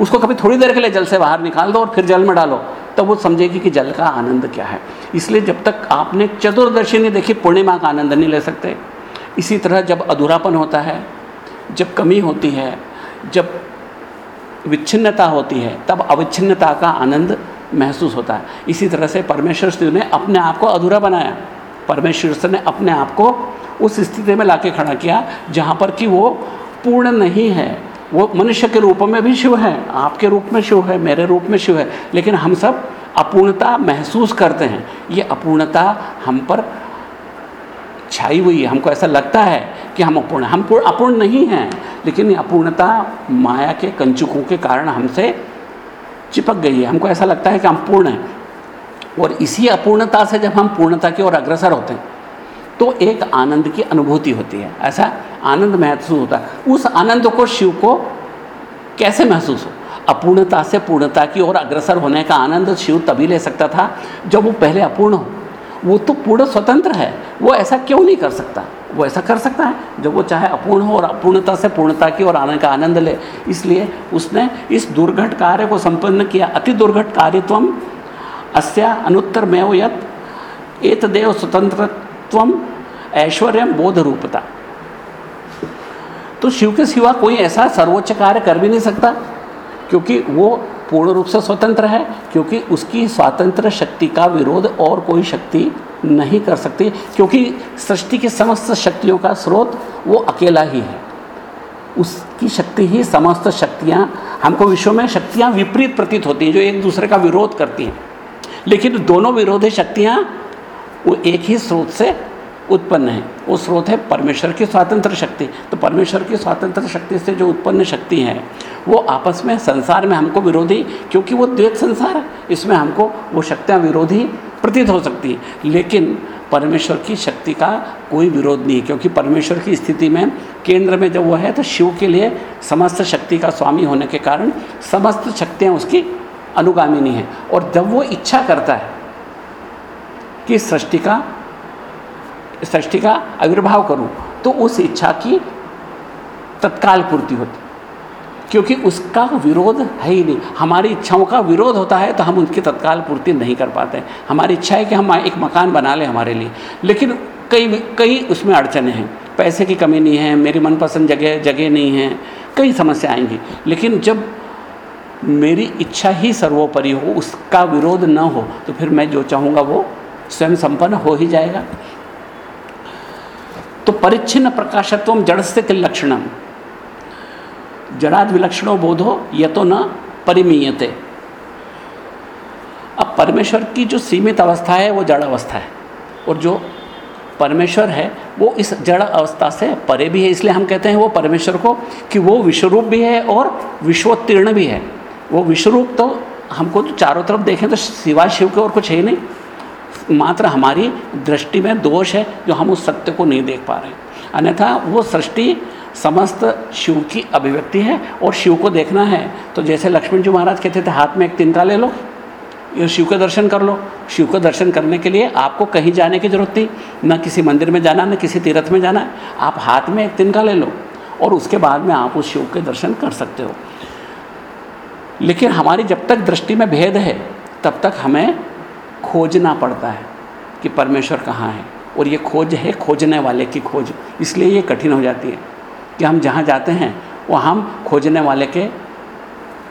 उसको कभी थोड़ी देर के लिए जल से बाहर निकाल दो और फिर जल में डालो। तब वो समझेगी कि जल का आनंद क्या है। इसलिए जब तक आपने चतुर्दशी नहीं देखी, पूर्णिमा का आनंद नहीं ले सकते। इसी तरह जब अधूरापन होता है, जब कमी होती है, जब विच्छिन्नता होती है, तब अविच्छिन्नता का आनंद महसूस होता है। इसी तरह से परमेश्वर ने अपने आप को अधूरा बनाया। परमेश्वर ने अपने आप को उस स्थिति में लाके खड़ा किया, जहाँ पर कि वो पूर्ण नहीं है। वो मनुष्य के रूप में भी शिव है, आपके रूप में शिव है, मेरे रूप में शिव है, लेकिन हम सब अपूर्णता महसूस करते हैं। ये अपूर्णता हम पर छाई हुई है। हमको ऐसा लगता है कि हम अपूर्ण हम अपूर्ण नहीं हैं, लेकिन ये अपूर्णता माया के कंचुकों के कारण हमसे चिपक गई है। हमको ऐसा लगता है कि हम पूर्ण हैं। और इसी अपूर्णता से जब हम पूर्णता की ओर अग्रसर होते हैं तो एक आनंद की अनुभूति होती है। ऐसा आनंद महसूस होता है। उस आनंद को शिव को कैसे महसूस हो? अपूर्णता से पूर्णता की ओर अग्रसर होने का आनंद शिव तभी ले सकता था जब वो पहले अपूर्ण हो। वो तो पूर्ण स्वतंत्र है। वो ऐसा क्यों नहीं कर सकता? वो ऐसा कर सकता है जब वो चाहे अपूर्ण हो और अपूर्णता से पूर्णता की ओर आने का आनंद ले। इसलिए उसने इस दुर्घट कार्य को संपन्न किया। अति दुर्घट कार्यत्व अस्या अनुत्तर में यत देव स्वतंत्रत्व ऐश्वर्य बोध रूपता तो शिव के सिवा कोई ऐसा सर्वोच्च कार्य कर भी नहीं सकता, क्योंकि वो पूर्ण रूप से स्वतंत्र है, क्योंकि उसकी स्वतंत्र शक्ति का विरोध और कोई शक्ति नहीं कर सकती, क्योंकि सृष्टि की समस्त शक्तियों का स्रोत वो अकेला ही है। उसकी शक्ति ही समस्त शक्तियाँ, हमको विश्व में शक्तियाँ विपरीत प्रतीत होती हैं, जो एक दूसरे का विरोध करती हैं। लेकिन दोनों विरोधी शक्तियाँ वो एक ही स्रोत से उत्पन्न है। वो स्रोत है परमेश्वर की स्वतंत्र शक्ति। तो परमेश्वर की स्वतंत्र शक्ति से जो उत्पन्न शक्ति है, वो आपस में संसार में हमको विरोधी, क्योंकि वो द्वैत संसार है। इसमें हमको वो शक्तियाँ विरोधी प्रतीत हो सकती हैं। लेकिन परमेश्वर की शक्ति का कोई विरोध नहीं क्योंकि परमेश्वर की स्थिति में केंद्र में जब वो है तो शिव के लिए समस्त शक्ति का स्वामी होने के कारण समस्त शक्तियाँ उसकी अनुगामिनी हैं। और जब वो इच्छा करता है कि सृष्टि का सृष्टि का आविर्भाव करूँ तो उस इच्छा की तत्काल पूर्ति होती। क्योंकि उसका विरोध है ही नहीं। हमारी इच्छाओं का विरोध होता है तो हम उनकी तत्काल पूर्ति नहीं कर पाते हमारी इच्छा है कि हम एक मकान बना लें हमारे लिए, लेकिन कई कई उसमें अड़चने हैं। पैसे की कमी नहीं है, मेरी मनपसंद जगह जगह नहीं है, कई समस्या आएँगी। लेकिन जब मेरी इच्छा ही सर्वोपरि हो, उसका विरोध न हो तो फिर मैं जो चाहूँगा वो स्वयं संपन्न हो ही जाएगा। तो परिच्छिन्न प्रकाशत्व जड़ से लक्षणम जड़ाद विलक्षणों बोधो ये तो न परिमीयते। अब परमेश्वर की जो सीमित अवस्था है, वो जड़ अवस्था है। और जो परमेश्वर है, वो इस जड़ अवस्था से परे भी है। इसलिए हम कहते हैं वो परमेश्वर को कि वो विश्वरूप भी है और विश्वोत्तीर्ण भी है। वो विश्वरूप तो हमको तो चारों तरफ़ देखें तो सिवा शिव के और कुछ है ही नहीं। मात्र हमारी दृष्टि में दोष है जो हम उस सत्य को नहीं देख पा रहे। अन्यथा वो सृष्टि समस्त शिव की अभिव्यक्ति है और शिव को देखना है। तो जैसे लक्ष्मण जी महाराज कहते थे, हाथ में एक तिनका ले लो, ये शिव के दर्शन कर लो। शिव के दर्शन करने के लिए आपको कहीं जाने की ज़रूरत नहीं। न किसी मंदिर में जाना, न किसी तीर्थ में जाना। आप हाथ में एक तिनका ले लो और उसके बाद में आप उस शिव के दर्शन कर सकते हो। लेकिन हमारी जब तक दृष्टि में भेद है, तब तक हमें खोजना पड़ता है कि परमेश्वर कहाँ है। और ये खोज है खोजने वाले की खोज। इसलिए ये कठिन हो जाती है कि हम जहाँ जाते हैं वो हम खोजने वाले के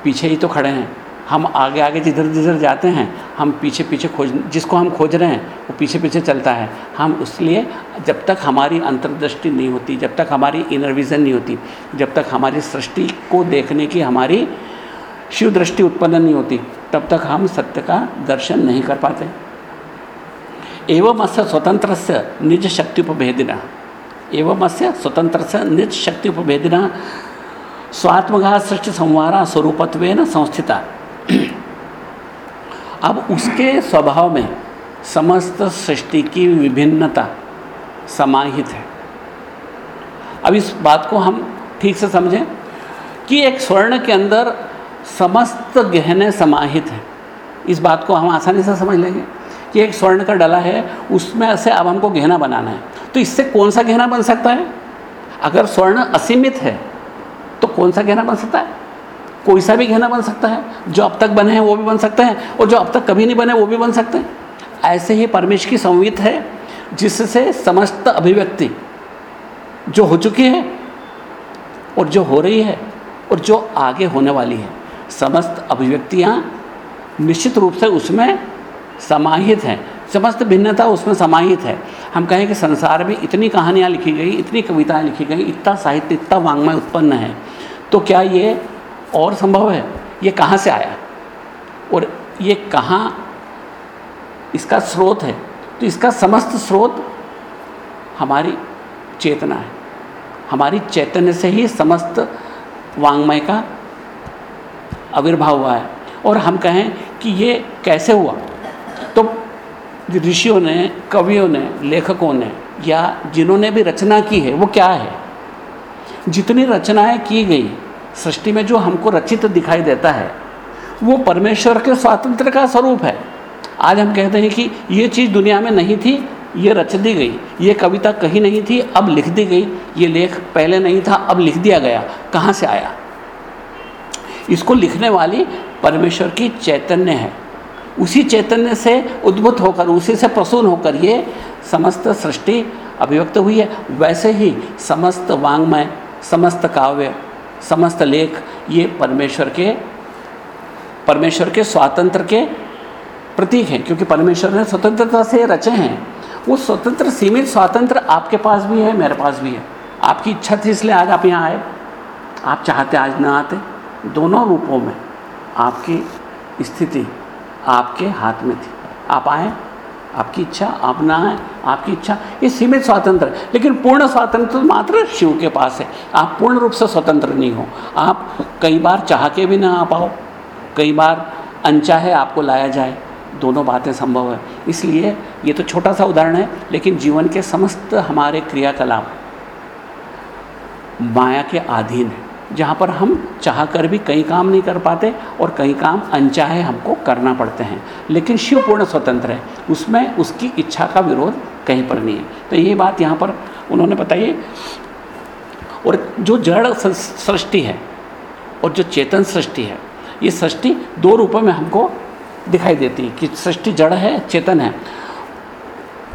पीछे ही तो खड़े हैं। हम आगे आगे जिधर जिधर जाते हैं, हम पीछे पीछे खोज, जिसको हम खोज रहे हैं, वो पीछे पीछे चलता है। हम उसलिए जब तक हमारी अंतर्दृष्टि नहीं होती, जब तक हमारी इनर विज़न नहीं होती, जब तक हमारी सृष्टि को देखने की हमारी शिव दृष्टि उत्पन्न नहीं होती, तब तक हम सत्य का दर्शन नहीं कर पाते। एवं अस स्वतंत्र से निज शक्ति उपभेदिना। एवं अस्य स्वतंत्र से निज शक्ति उपभेदिना स्वात्मघा सृष्टि संवारा स्वरूपत्व संस्थिता। अब उसके स्वभाव में समस्त सृष्टि की विभिन्नता समाहित है। अब इस बात को हम ठीक से समझें कि एक स्वर्ण के अंदर समस्त गहने समाहित हैं। इस बात को हम आसानी से समझ लेंगे कि एक स्वर्ण का डला है, उसमें से अब हमको गहना बनाना है। तो इससे कौन सा गहना बन सकता है? अगर स्वर्ण असीमित है तो कौन सा गहना बन सकता है? कोई सा भी गहना बन सकता है। जो अब तक बने हैं, वो भी बन सकते हैं, और जो अब तक कभी नहीं बने, वो भी बन सकते हैं। ऐसे ही परमेश की संवित है, जिससे समस्त अभिव्यक्ति जो हो चुकी है, और जो हो रही है, और जो आगे होने वाली है। समस्त अभिव्यक्तियाँ निश्चित रूप से उसमें समाहित हैं। समस्त भिन्नता उसमें समाहित है। हम कहें कि संसार में इतनी कहानियाँ लिखी गई, इतनी कविताएँ लिखी गई, इतना साहित्य, इतना वांग्मय उत्पन्न है तो क्या ये और संभव है? ये कहाँ से आया? और ये कहाँ इसका स्रोत है? तो इसका समस्त स्रोत हमारी चेतना है। हमारी चैतन्य से ही समस्त वांग्मय का आविर्भाव हुआ है। और हम कहें कि ये कैसे हुआ? तो ऋषियों ने, कवियों ने, लेखकों ने या जिन्होंने भी रचना की है, वो क्या है? जितनी रचनाएँ की गई, सृष्टि में जो हमको रचित दिखाई देता है, वो परमेश्वर के स्वातंत्र का स्वरूप है। आज हम कहते हैं कि ये चीज़ दुनिया में नहीं थी, ये रच दी गई, ये कविता कहीं नहीं थी, अब लिख दी गई, ये लेख पहले नहीं था, अब लिख दिया गया, कहाँ से आया? इसको लिखने वाली परमेश्वर की चैतन्य है। उसी चैतन्य से उद्भुत होकर, उसी से प्रसून होकर ये समस्त सृष्टि अभिव्यक्त हुई है। वैसे ही समस्त वांग्मय समस्त काव्य, समस्त लेख ये परमेश्वर के परमेश्वर के स्वातंत्र के प्रतीक हैं, क्योंकि परमेश्वर ने स्वतंत्रता से रचे हैं। वो स्वतंत्र, सीमित स्वातंत्र आपके पास भी है, मेरे पास भी है। आपकी इच्छा थी इसलिए आज आप यहाँ आए। आप चाहते आज ना आते? दोनों रूपों में आपकी स्थिति आपके हाथ में थी। आप आए, आपकी इच्छा, आप ना आए, आपकी इच्छा, ये सीमित स्वातंत्र है। लेकिन पूर्ण स्वातंत्र तो मात्र शिव के पास है। आप पूर्ण रूप से स्वतंत्र नहीं हो। आप कई बार चाह के भी ना आ पाओ। कई बार अनचाहे आपको लाया जाए। दोनों बातें संभव है। इसलिए ये तो छोटा सा उदाहरण है, लेकिन जीवन के समस्त हमारे क्रियाकलाप माया के अधीन है। जहाँ पर हम चाह कर भी कई काम नहीं कर पाते और कई काम अनचाहे हमको करना पड़ते हैं। लेकिन शिव पूर्ण स्वतंत्र है। उसमें उसकी इच्छा का विरोध कहीं पर नहीं है। तो ये बात यहाँ पर उन्होंने बताइए और जो जड़ सृष्टि है और जो चेतन सृष्टि है, ये सृष्टि दो रूपों में हमको दिखाई देती है कि सृष्टि जड़ है, चेतन है।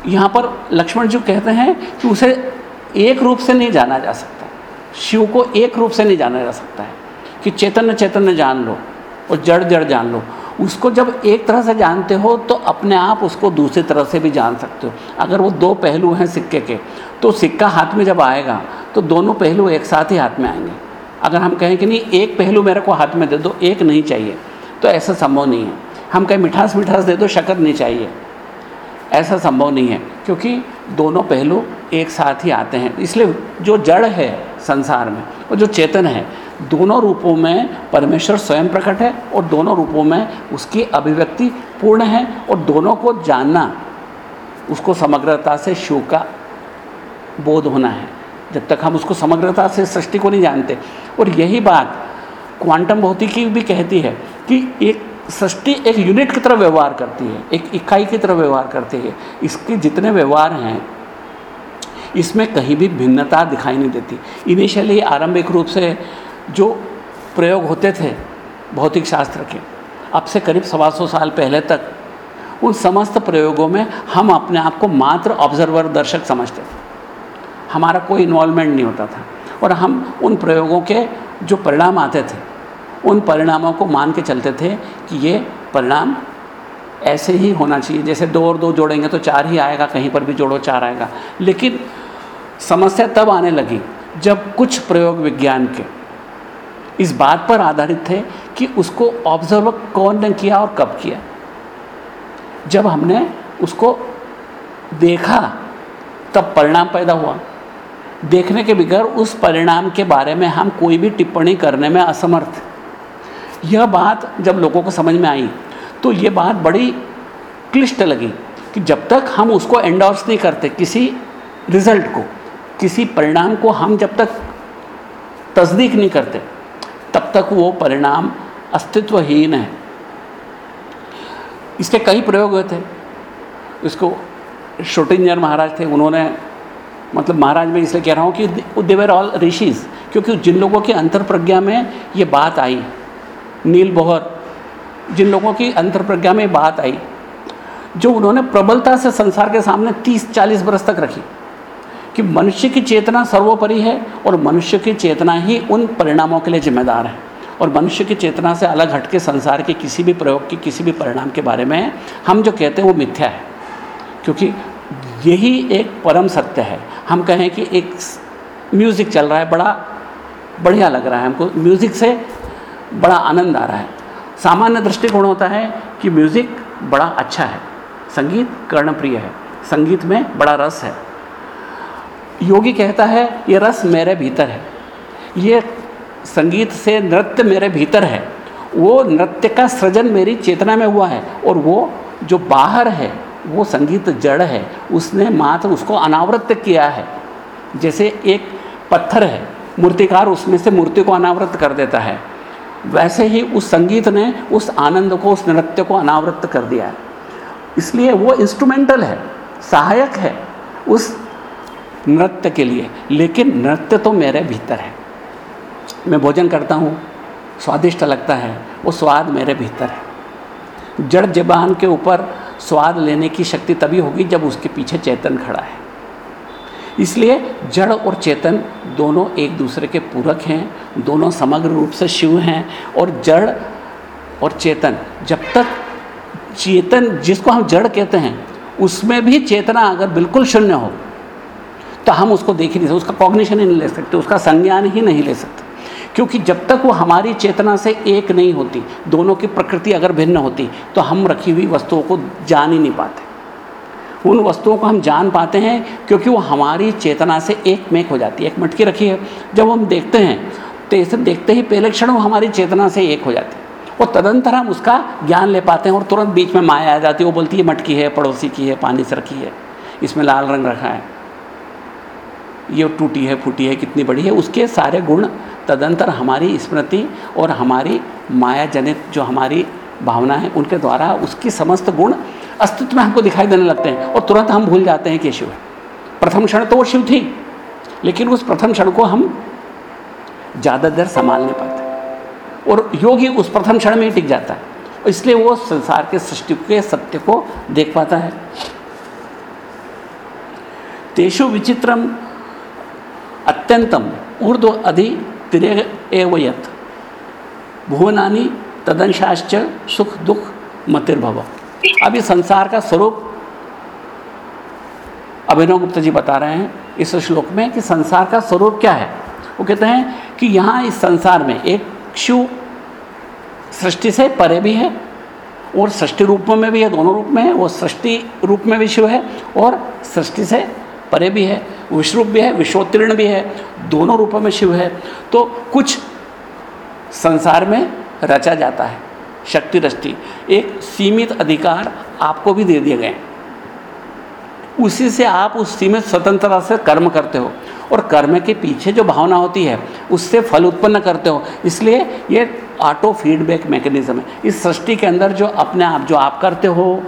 यहाँ पर लक्ष्मण जी कहते हैं कि उसे एक रूप से नहीं जाना जा सकता। शिव को एक रूप से नहीं जाना जा सकता है कि चैतन्य चैतन्य जान लो और जड़ जड़ जान लो। उसको जब एक तरह से जानते हो तो अपने आप उसको दूसरी तरह से भी जान सकते हो। अगर वो दो पहलू हैं सिक्के के तो सिक्का हाथ में जब आएगा तो दोनों पहलू एक साथ ही हाथ में आएँगे। अगर हम कहें कि नहीं, एक पहलू मेरे को हाथ में दे दो, एक नहीं चाहिए तो ऐसा संभव नहीं है। हम कहें मिठास मिठास दे दो, शक्कर नहीं चाहिए। ऐसा संभव नहीं है, क्योंकि दोनों पहलू एक साथ ही आते हैं। इसलिए जो जड़ है संसार में और जो चेतन है, दोनों रूपों में परमेश्वर स्वयं प्रकट है और दोनों रूपों में उसकी अभिव्यक्ति पूर्ण है और दोनों को जानना, उसको समग्रता से शिव का बोध होना है। जब तक हम उसको समग्रता से सृष्टि को नहीं जानते। और यही बात क्वांटम भौतिकी भी कहती है कि एक सृष्टि एक यूनिट की तरह व्यवहार करती है, एक इकाई की तरह व्यवहार करती है। इसके जितने व्यवहार हैं, इसमें कहीं भी भिन्नता दिखाई नहीं देती। इनिशियली आरंभिक रूप से जो प्रयोग होते थे भौतिक शास्त्र के, अब से करीब सवा सौ साल पहले तक, उन समस्त प्रयोगों में हम अपने आप को मात्र ऑब्जर्वर दर्शक समझते थे। हमारा कोई इन्वॉल्वमेंट नहीं होता था। और हम उन प्रयोगों के जो परिणाम आते थे उन परिणामों को मान के चलते थे कि ये परिणाम ऐसे ही होना चाहिए। जैसे दो और दो जोड़ेंगे तो चार ही आएगा, कहीं पर भी जोड़ो चार आएगा। लेकिन समस्या तब आने लगी जब कुछ प्रयोग विज्ञान के इस बात पर आधारित थे कि उसको ऑब्ज़र्व कौन ने किया और कब किया। जब हमने उसको देखा, तब परिणाम पैदा हुआ। देखने के बगैर उस परिणाम के बारे में हम कोई भी टिप्पणी करने में असमर्थ। यह बात जब लोगों को समझ में आई तो ये बात बड़ी क्लिष्ट लगी कि जब तक हम उसको एंडोर्स नहीं करते, किसी रिज़ल्ट को, किसी परिणाम को हम जब तक तस्दीक नहीं करते, तब तक वो परिणाम अस्तित्वहीन है। इसके कई प्रयोग हुए थे। इसको शोटिंजर महाराज थे, उन्होंने मतलब महाराज मैं इसलिए कह रहा हूँ कि देवर ऑल ऋषिज क्योंकि जिन लोगों की अंतर प्रज्ञा में ये बात आई नील बोहर, जिन लोगों की अंतर प्रज्ञा में बात आई, जो उन्होंने प्रबलता से संसार के सामने 30-40 बरस तक रखी, कि मनुष्य की चेतना सर्वोपरि है और मनुष्य की चेतना ही उन परिणामों के लिए जिम्मेदार है। और मनुष्य की चेतना से अलग हटके संसार के किसी भी प्रयोग के, किसी भी परिणाम के बारे में हम जो कहते हैं वो मिथ्या है। क्योंकि यही एक परम सत्य है। हम कहें कि एक म्यूज़िक चल रहा है, बड़ा बढ़िया लग रहा है हमको। म्यूज़िक से बड़ा आनंद आ रहा है। सामान्य दृष्टिकोण होता है कि म्यूज़िक बड़ा अच्छा है। संगीत कर्णप्रिय है। संगीत में बड़ा रस है। योगी कहता है, ये रस मेरे भीतर है। ये संगीत से नृत्य मेरे भीतर है। वो नृत्य का सृजन मेरी चेतना में हुआ है और वो जो बाहर है, वो संगीत जड़ है। उसने मात्र उसको अनावृत किया है। जैसे एक पत्थर है, मूर्तिकार उसमें से मूर्ति को अनावृत कर देता है। वैसे ही उस संगीत ने उस आनंद को, उस नृत्य को अनावृत कर दिया है। इसलिए वो इंस्ट्रूमेंटल है, सहायक है उस नृत्य के लिए। लेकिन नृत्य तो मेरे भीतर है। मैं भोजन करता हूँ, स्वादिष्ट लगता है, वो स्वाद मेरे भीतर है। जड़ जबान के ऊपर स्वाद लेने की शक्ति तभी होगी जब उसके पीछे चेतन खड़ा है। इसलिए जड़ और चेतन दोनों एक दूसरे के पूरक हैं, दोनों समग्र रूप से शिव हैं और जड़ और चेतन। जब तक चेतन जिसको हम जड़ कहते हैं, उसमें भी चेतना अगर बिल्कुल शून्य हो तो हम उसको देख ही नहीं सकते, उसका कॉग्निशन ही नहीं ले सकते, उसका संज्ञान ही नहीं ले सकते। क्योंकि जब तक वो हमारी चेतना से एक नहीं होती, दोनों की प्रकृति अगर भिन्न होती तो हम रखी हुई वस्तुओं को जान ही नहीं पाते। उन वस्तुओं को हम जान पाते हैं क्योंकि वो हमारी चेतना से एक मेक हो जाती है, एक मटकी रखी है। जब हम देखते हैं तो इसे देखते ही पहले क्षण वो हमारी चेतना से एक हो जाती है। और तदंतर हम उसका ज्ञान ले पाते हैं और तुरंत बीच में माया आ जाती है। वो बोलती है मटकी है, पड़ोसी की है, पानी से रखी है, इसमें लाल रंग रखा है, ये टूटी है, फूटी है, कितनी बड़ी है। उसके सारे गुण तदंतर हमारी स्मृति और हमारी माया जनित जो हमारी भावना है, उनके द्वारा उसकी समस्त गुण अस्तित्व में हमको दिखाई देने लगते हैं और तुरंत हम भूल जाते हैं कि शिव है। प्रथम क्षण तो वो शिव थी, लेकिन उस प्रथम क्षण को हम ज़्यादा देर संभाल नहीं पाते। और योगी उस प्रथम क्षण में ही टिक जाता है इसलिए वो संसार के सृष्टि के सत्य को देख पाता है। तेषु विचित्रम अत्यंतम, ऊर्ध्व अधि तिरे एवयत भुवनानी तदंशाश्च सुख दुख मतिर्भव। अभी संसार का स्वरूप अभिनव गुप्ता जी बता रहे हैं इस श्लोक में कि संसार का स्वरूप क्या है। वो कहते हैं कि यहाँ इस संसार में एक शिव सृष्टि से परे भी है और सृष्टि रूप में भी है, दोनों रूप में है, वो सृष्टि रूप में भी शिव है और सृष्टि से परे भी है विश्वरूप भी है, विश्वोत्तीर्ण भी है, दोनों रूपों में शिव है। तो कुछ संसार में रचा जाता है, शक्ति दृष्टि। एक सीमित अधिकार आपको भी दे दिए गए उसी से आप उस सीमित स्वतंत्रता से कर्म करते हो और कर्म के पीछे जो भावना होती है, उससे फल उत्पन्न करते हो। इसलिए ये ऑटो फीडबैक मैकेनिज्म है। इस सृष्टि के अंदर जो अपने आप, जो आप करते हो,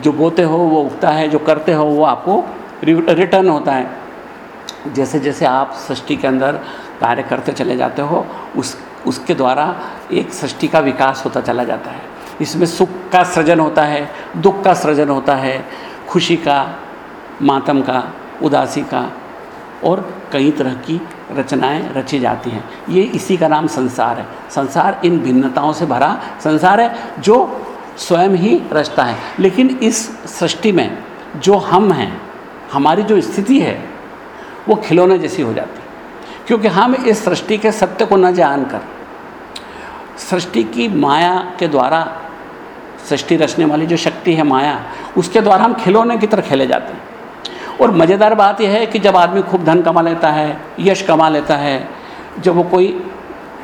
जो बोते हो, वो उगता है, जो करते हो, वो आपको रिटर्न होता है। जैसे जैसे आप सृष्टि के अंदर कार्य करते चले जाते हो, उस उसके द्वारा एक सृष्टि का विकास होता चला जाता है। इसमें सुख का सृजन होता है, दुख का सृजन होता है, खुशी का, मातम का, उदासी का और कई तरह की रचनाएँ रची जाती हैं। ये इसी का नाम संसार है। संसार इन भिन्नताओं से भरा संसार है जो स्वयं ही रचता है। लेकिन इस सृष्टि में जो हम हैं, हमारी जो स्थिति है, वो खिलौने जैसी हो जाती। है क्योंकि हम इस सृष्टि के सत्य को न जानकर सृष्टि की माया के द्वारा सृष्टि रचने वाली जो शक्ति है माया, उसके द्वारा हम खिलौने की तरह खेले जाते हैं। और मज़ेदार बात यह है कि जब आदमी खूब धन कमा लेता है, यश कमा लेता है, जब वो कोई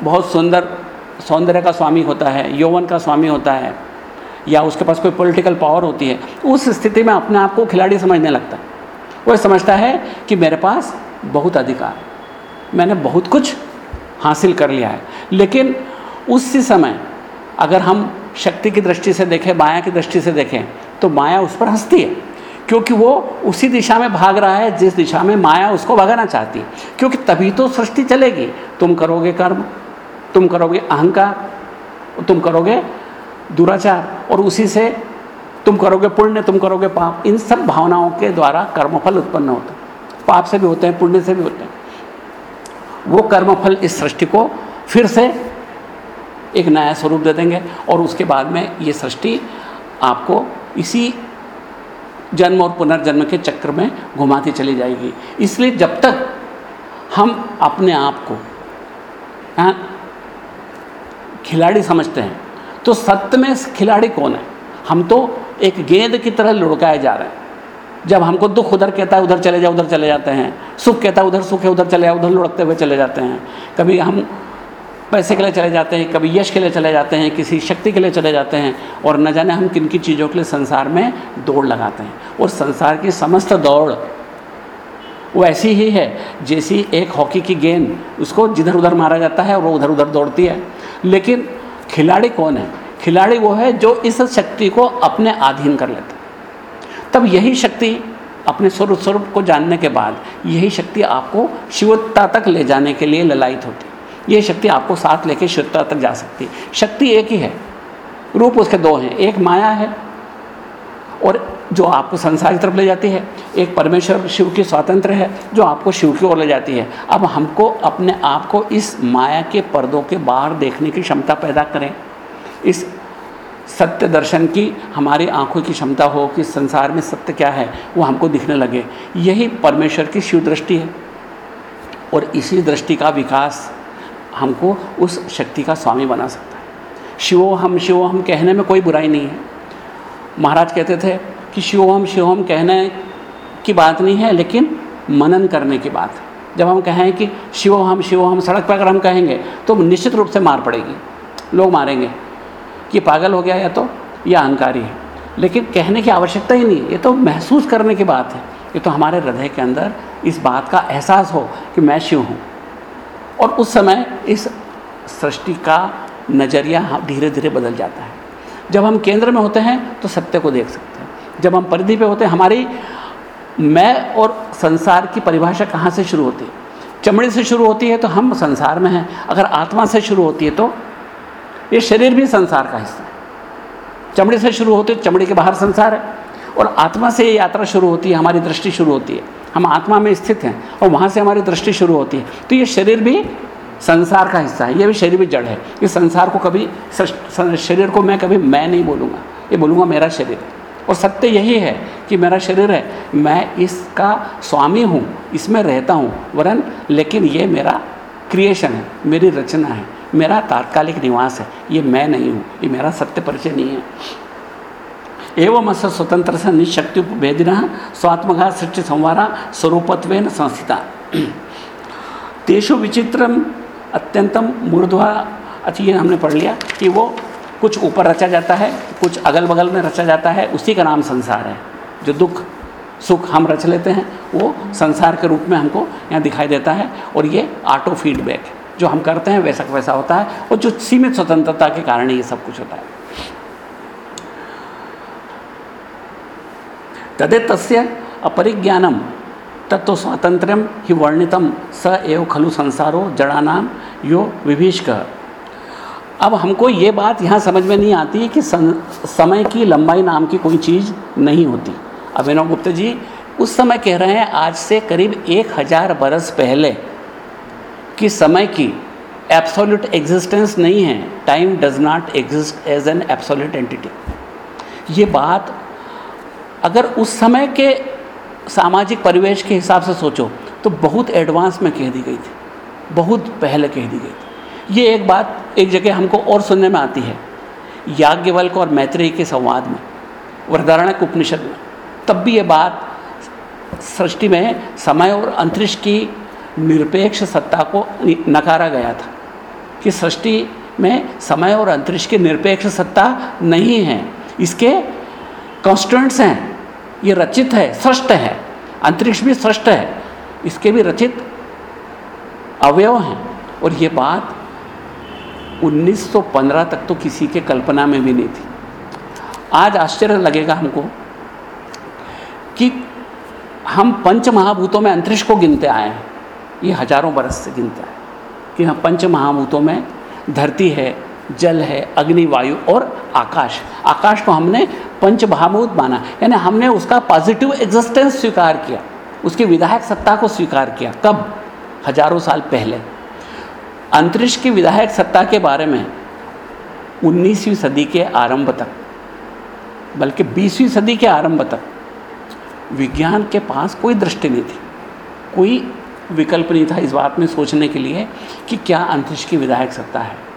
बहुत सुंदर सौंदर्य का स्वामी होता है, यौवन का स्वामी होता है, या उसके पास कोई पॉलिटिकल पावर होती है, उस स्थिति में अपने आप को खिलाड़ी समझने लगता है। वो समझता है कि मेरे पास बहुत अधिकार मैंने बहुत कुछ हासिल कर लिया है, लेकिन उसी समय अगर हम शक्ति की दृष्टि से देखें, माया की दृष्टि से देखें तो माया उस पर हंसती है। क्योंकि वो उसी दिशा में भाग रहा है, जिस दिशा में माया उसको भगाना चाहती है। क्योंकि तभी तो सृष्टि चलेगी। तुम करोगे कर्म, तुम करोगे अहंकार, तुम करोगे दुराचार, और उसी से तुम करोगे पुण्य, तुम करोगे पाप। इन सब भावनाओं के द्वारा कर्मफल उत्पन्न होता है। पाप से भी होते हैं, पुण्य से भी होते हैं। वो कर्मफल इस सृष्टि को फिर से एक नया स्वरूप दे देंगे और उसके बाद में ये सृष्टि आपको इसी जन्म और पुनर्जन्म के चक्र में घुमाती चली जाएगी। इसलिए जब तक हम अपने आप को हाँ, खिलाड़ी समझते हैं तो सत्य में खिलाड़ी कौन है? हम तो एक गेंद की तरह लुढ़काए जा रहे हैं। जब हमको दुख उधर कहता है उधर चले जाओ उधर चले जाते हैं। सुख कहता है उधर सुख है उधर चले जाओ उधर लुढ़कते हुए चले जाते हैं। कभी हम पैसे के लिए चले जाते हैं, कभी यश के लिए चले जाते हैं, किसी शक्ति के लिए चले जाते हैं और न जाने हम किन किन चीज़ों के लिए संसार में दौड़ लगाते हैं। और संसार की समस्त दौड़ वो ऐसी ही है, जैसी एक हॉकी की गेंद, उसको जिधर उधर मारा जाता है और वो उधर उधर दौड़ती है। लेकिन खिलाड़ी कौन है? खिलाड़ी वो है जो इस शक्ति को अपने अधीन कर लेता तब यही शक्ति अपने स्वरूप स्वरूप को जानने के बाद, यही शक्ति आपको शिवत्ता तक ले जाने के लिए ललायित होती है। ये शक्ति आपको साथ लेके शिवत्ता तक जा सकती है। शक्ति एक ही है। रूप उसके दो हैं। एक माया है और जो आपको संसार की तरफ़ ले जाती है। एक परमेश्वर शिव की स्वतंत्र है जो आपको शिव की ओर ले जाती है। अब हमको अपने आप को इस माया के पर्दों के बाहर देखने की क्षमता पैदा करें। इस सत्य दर्शन की, हमारी आँखों की क्षमता हो कि संसार में सत्य क्या है, वो हमको दिखने लगे। यही परमेश्वर की शिव दृष्टि है और इसी दृष्टि का विकास हमको उस शक्ति का स्वामी बना सकता है। शिवो हम शिवो हम कहने में कोई बुराई नहीं है। महाराज कहते थे कि शिवोहम शिवोहम कहने की बात नहीं है, लेकिन मनन करने की बात है। जब हम कहें कि शिवोहम शिवोहम सड़क पर अगर हम कहेंगे तो निश्चित रूप से मार पड़ेगी। लोग मारेंगे। कि पागल हो गया या तो या अहंकारी है। लेकिन कहने की आवश्यकता ही नहीं, ये तो महसूस करने की बात है। ये तो हमारे हृदय के अंदर इस बात का एहसास हो कि मैं शिव हूँ। और उस समय इस सृष्टि का नज़रिया धीरे धीरे बदल जाता है। जब हम केंद्र में होते हैं तो सत्य को देख सकते हैं। जब हम परिधि पे होते हैं, हमारी मैं और संसार की परिभाषा कहाँ से शुरू होती है? चमड़ी से शुरू होती है तो हम संसार में हैं। अगर आत्मा से शुरू होती है तो ये शरीर भी संसार का हिस्सा है। चमड़े से शुरू होते है, चमड़ी के बाहर संसार है। और आत्मा से ये यात्रा शुरू होती है, हमारी दृष्टि शुरू होती है। हम आत्मा में स्थित हैं और वहाँ से हमारी दृष्टि शुरू होती है। तो ये शरीर भी संसार का हिस्सा है, ये भी शरीर भी जड़ है। इस संसार को कभी शरीर को मैं कभी मैं नहीं बोलूँगा। ये बोलूँगा मेरा शरीर। और सत्य यही है कि मेरा शरीर है, मैं इसका स्वामी हूँ, इसमें रहता हूँ, वरन लेकिन ये मेरा क्रिएशन है, मेरी रचना है, मेरा तात्कालिक निवास है, ये मैं नहीं हूँ, ये मेरा सत्य परिचय नहीं है। एवं अस स्वतंत्र से निशक्ति उपभेदिन स्वात्मघा सृष्टि संवारा स्वरूपत्व संस्थिता। तेषु विचित्रम अत्यंतम मूर्धवा ये हमने पढ़ लिया कि वो कुछ ऊपर रचा जाता है, कुछ अगल बगल में रचा जाता है, उसी का नाम संसार है। जो दुख, सुख हम रच लेते हैं, वो संसार के रूप में हमको यहाँ दिखाई देता है और ये ऑटो फीडबैक जो हम करते हैं, वैसा वैसा होता है और जो सीमित स्वतंत्रता के कारण ये सब कुछ होता है। तदे तस्य अपरिज्ञानम तत्व स्वातंत्र्यम ही वर्णितम स एव खलु संसारो जड़ानाम यो विभीषक। अब हमको ये बात यहाँ समझ में नहीं आती कि समय की लंबाई नाम की कोई चीज़ नहीं होती। अभिनव गुप्ता जी, उस समय कह रहे हैं, आज से करीब एक हज़ार बरस पहले कि समय की एब्सोल्यूट एग्जिस्टेंस नहीं है। Time does not exist as an absolute entity ये बात अगर उस समय के सामाजिक परिवेश के हिसाब से सोचो तो बहुत एडवांस में कह दी गई थी। बहुत पहले कह दी गई थी। ये एक बात एक जगह हमको और सुनने में आती है। याज्ञवल्क और मैत्रेय के संवाद में वरदारणक उपनिषद में, तब भी ये बात सृष्टि में समय और अंतरिक्ष की निरपेक्ष सत्ता को नकारा गया था कि सृष्टि में समय और अंतरिक्ष की निरपेक्ष सत्ता नहीं है। इसके कॉन्स्टेंट्स हैं। ये रचित है, सृष्ट है, अंतरिक्ष भी सृष्ट है, इसके भी रचित अवयव हैं। और ये बात 1915 तक तो किसी के कल्पना में भी नहीं थी। आज आश्चर्य लगेगा हमको कि हम पंच महाभूतों में अंतरिक्ष को गिनते आए हैं। ये हज़ारों बरस से गिनते आए कि हम पंच महाभूतों में धरती है जल है, अग्नि, वायु और आकाश। आकाश को हमने पंच महाभूत माना। यानी हमने उसका पॉजिटिव एग्जिस्टेंस स्वीकार किया। उसकी विधायक सत्ता को स्वीकार किया। कब? हज़ारों साल पहले। अंतरिक्ष की विधायक सत्ता के बारे में 19वीं सदी के आरंभ तक, बल्कि 20वीं सदी के आरंभ तक विज्ञान के पास कोई दृष्टि नहीं थी। कोई विकल्प नहीं था इस बात में सोचने के लिए कि क्या अंतरिक्ष की विधायक सत्ता है।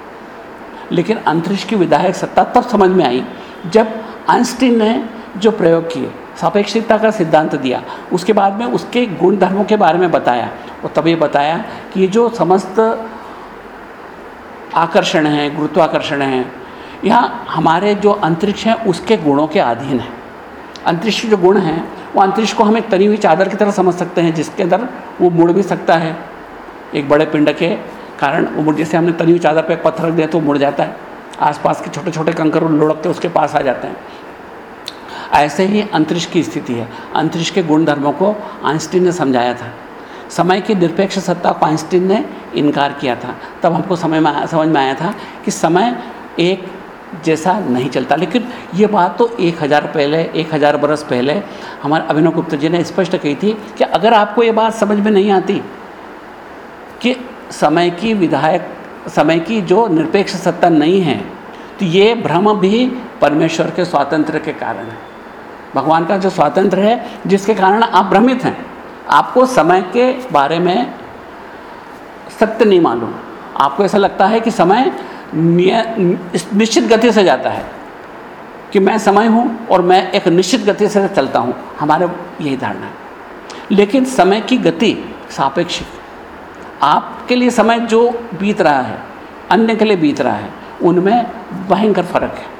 लेकिन अंतरिक्ष की विधायक सत्ता तब समझ में आई जब आइंस्टीन ने जो प्रयोग किए, सापेक्षिकता का सिद्धांत दिया, उसके बाद में उसके गुण धर्मों के बारे में बताया और तब ये बताया कि ये जो समस्त आकर्षण है, गुरुत्वाकर्षण है या हमारे जो अंतरिक्ष हैं, उसके गुणों के अधीन है। अंतरिक्ष जो गुण हैं, वो अंतरिक्ष को हम एक तनी हुई चादर की तरह समझ सकते हैं, जिसके अंदर वो मुड़ भी सकता है। एक बड़े पिंड के कारण वो जैसे हमने तनी चादर एक पत्थर रख दिया तो मुड़ जाता है। आसपास के छोटे छोटे कंकर लुढ़कते उसके पास आ जाते हैं। ऐसे ही अंतरिक्ष की स्थिति है। अंतरिक्ष के गुण धर्मों को आइंस्टीन ने समझाया था। समय की निरपेक्ष सत्ता को आइंस्टीन ने इनकार किया था। तब हमको समय में समझ में आया था कि समय एक जैसा नहीं चलता। लेकिन ये बात तो एक हज़ार पहले, एक हज़ार बरस पहले हमारे अभिनव गुप्ता जी ने स्पष्ट कही थी कि अगर आपको ये बात समझ में नहीं आती कि समय की विधायक, समय की जो निरपेक्ष सत्ता नहीं है तो ये भ्रम भी परमेश्वर के स्वातंत्र के कारण है। भगवान का जो स्वातंत्र है, जिसके कारण आप भ्रमित हैं, आपको समय के बारे में सत्य नहीं मालूम। आपको ऐसा लगता है कि समय निश्चित गति से जाता है, कि मैं समय हूँ और मैं एक निश्चित गति से चलता हूँ। हमारे यही धारणा है। लेकिन समय की गति सापेक्षिक आपके लिए समय जो बीत रहा है, अन्य के लिए बीत रहा है, उनमें भयंकर फ़र्क है।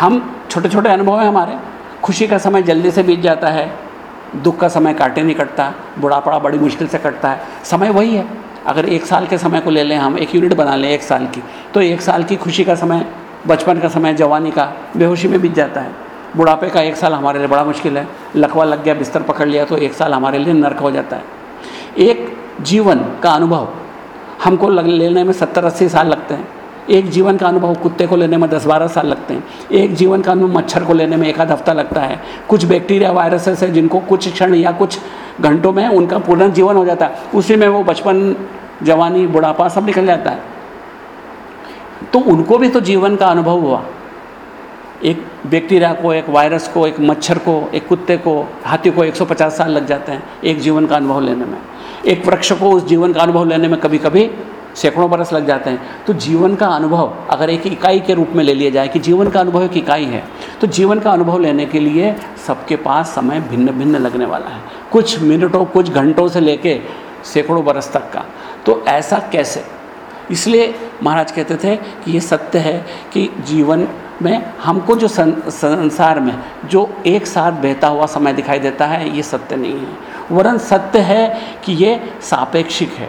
हम छोटे छोटे अनुभव हैं हमारे। खुशी का समय जल्दी से बीत जाता है, दुख का समय काटे नहीं कटता बुढ़ापड़ा बड़ी मुश्किल से कटता है। समय वही है। अगर एक साल के समय को ले लें, हम एक यूनिट बना लें एक साल की तो एक साल की खुशी का समय, बचपन का समय, जवानी का बेहोशी में बीत जाता है। बुढ़ापे का एक साल हमारे लिए बड़ा मुश्किल है। लकवा लग गया, बिस्तर पकड़ लिया तो एक साल हमारे लिए नर्क हो जाता है। एक जीवन का अनुभव। हमको लेने में सत्तर अस्सी साल लगते हैं। एक जीवन का अनुभव कुत्ते को लेने में दस बारह साल लगते हैं। एक जीवन का अनुभव मच्छर को लेने में एक आध हफ़्ता लगता है। कुछ बैक्टीरिया वायरसेस है जिनको कुछ क्षण या कुछ घंटों में उनका पूर्ण जीवन हो जाता है। उसी में वो बचपन, जवानी, बुढ़ापा सब निकल जाता है। तो उनको भी तो जीवन का अनुभव हुआ। एक बैक्टीरिया को, एक वायरस को, एक मच्छर को, एक कुत्ते को, हाथी को 150 साल लग जाते हैं एक जीवन का अनुभव लेने में। एक वृक्ष को उस जीवन का अनुभव लेने में कभी कभी सैकड़ों बरस लग जाते हैं। तो जीवन का अनुभव अगर एक इकाई के रूप में ले लिया जाए कि जीवन का अनुभव एक इकाई है तो जीवन का अनुभव लेने के लिए सबके पास समय भिन्न भिन्न लगने वाला है। कुछ मिनटों, कुछ घंटों से लेके सैकड़ों बरस तक का। तो ऐसा कैसे? इसलिए महाराज कहते थे कि ये सत्य है कि जीवन में हमको जो संसार में जो एक साथ बहता हुआ समय दिखाई देता है, ये सत्य नहीं है। वरन सत्य है कि ये सापेक्षिक है।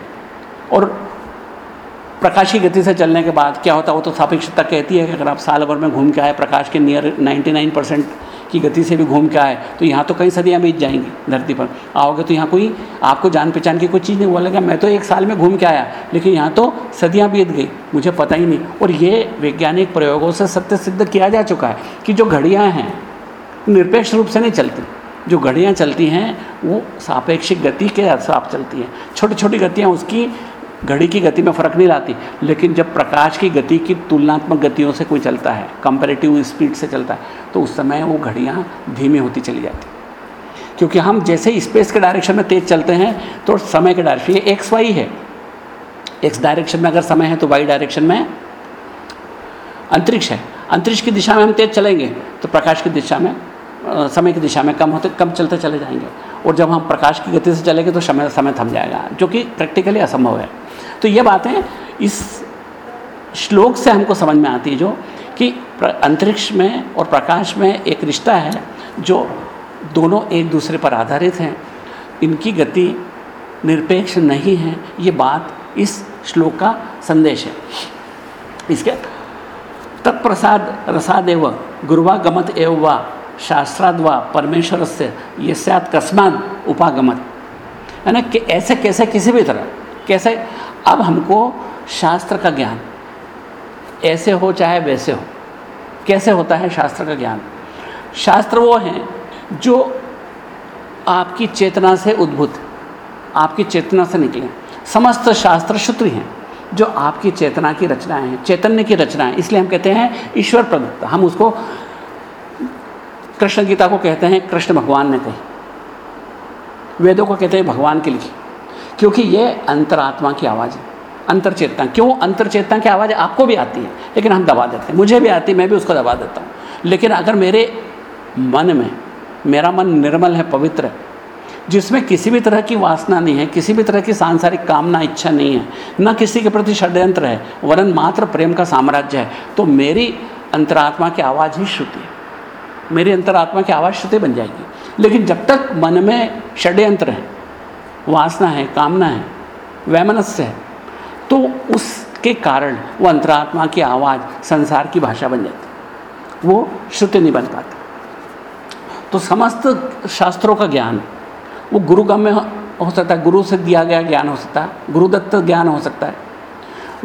और प्रकाश गति से चलने के बाद क्या होता है? वो तो सापेक्षता कहती है कि अगर आप साल भर में घूम के आए, प्रकाश के नियर 99 परसेंट की गति से भी घूम के आए तो यहाँ तो कई सदियाँ बीत जाएँगी धरती पर। आओगे तो यहाँ कोई आपको जान पहचान की कोई चीज़ नहीं बोलेगा, मैं तो एक साल में घूम के आया, लेकिन यहाँ तो सदियाँ बीत गई, मुझे पता ही नहीं। और ये वैज्ञानिक प्रयोगों से सत्य सिद्ध किया जा चुका है कि जो घड़ियाँ हैं निरपेक्ष रूप से नहीं चलती। जो घड़ियाँ चलती हैं, वो सापेक्षिक गति के हिसाब चलती हैं। छोटी छोटी गतियाँ, उसकी घड़ी की गति में फ़र्क नहीं लाती, लेकिन जब प्रकाश की गति की तुलनात्मक गतियों से कोई चलता है कंपेरेटिव स्पीड से चलता है तो उस समय वो घड़ियाँ धीमी होती चली जाती। क्योंकि हम जैसे स्पेस के डायरेक्शन में तेज़ चलते हैं तो समय के डायरेक्शन ये एक्स वाई है। एक्स डायरेक्शन में अगर समय है तो वाई डायरेक्शन में अंतरिक्ष है। अंतरिक्ष की दिशा में हम तेज़ चलेंगे तो प्रकाश की दिशा में समय की दिशा में कम होते, कम चलते चले जाएँगे। और जब हम प्रकाश की गति से चलेंगे तो समय समय थम जाएगा, जो कि प्रैक्टिकली असंभव है। तो ये बातें इस श्लोक से हमको समझ में आती है जो कि अंतरिक्ष में और प्रकाश में एक रिश्ता है जो दोनों एक दूसरे पर आधारित हैं। इनकी गति निरपेक्ष नहीं है, ये बात इस श्लोक का संदेश है। इसके तत्प्रसाद रसादेव, गुरुवागमत एव वा शास्त्राद व परमेश्वर से ये सैत कस्मात उपागमत है ना कि ऐसे कैसे किसी भी तरह, कैसे? अब हमको शास्त्र का ज्ञान, ऐसे हो चाहे वैसे हो। कैसे होता है शास्त्र का ज्ञान? शास्त्र वो हैं जो आपकी चेतना से उद्भूत आपकी चेतना से निकले। समस्त शास्त्र शुद्ध हैं, जो आपकी चेतना की रचनाएँ हैं, चैतन्य की रचनाएँ इसलिए हम कहते हैं ईश्वर प्रदत्त। हम उसको कृष्ण गीता को कहते हैं, कृष्ण भगवान ने कही वेदों को कहते हैं, भगवान की लिखी क्योंकि ये अंतरात्मा की आवाज़ है अंतर चेतना क्यों? अंतर चेतना की आवाज़ आपको भी आती है, लेकिन हम दबा देते हैं। मुझे भी आती है, मैं भी उसको दबा देता हूँ। लेकिन अगर मेरे मन में, मेरा मन निर्मल है, पवित्र है, जिसमें किसी भी तरह की वासना नहीं है, किसी भी तरह की सांसारिक कामना, इच्छा नहीं है, न किसी के प्रति षड्यंत्र है, वरन मात्र प्रेम का साम्राज्य है तो मेरी अंतरात्मा की आवाज़ ही श्रुति है। मेरी अंतरात्मा की आवाज़ श्रुति बन जाएगी। लेकिन जब तक मन में षड्यंत्र है, वासना है, कामना है, वैमनस्य है तो उसके कारण वो अंतरात्मा की आवाज़ संसार की भाषा बन जाती वो श्रुति नहीं बन पाती। तो समस्त शास्त्रों का ज्ञान, वो गुरुगम्य हो सकता है, गुरु से दिया गया ज्ञान हो सकता है, गुरुदत्त ज्ञान हो सकता है,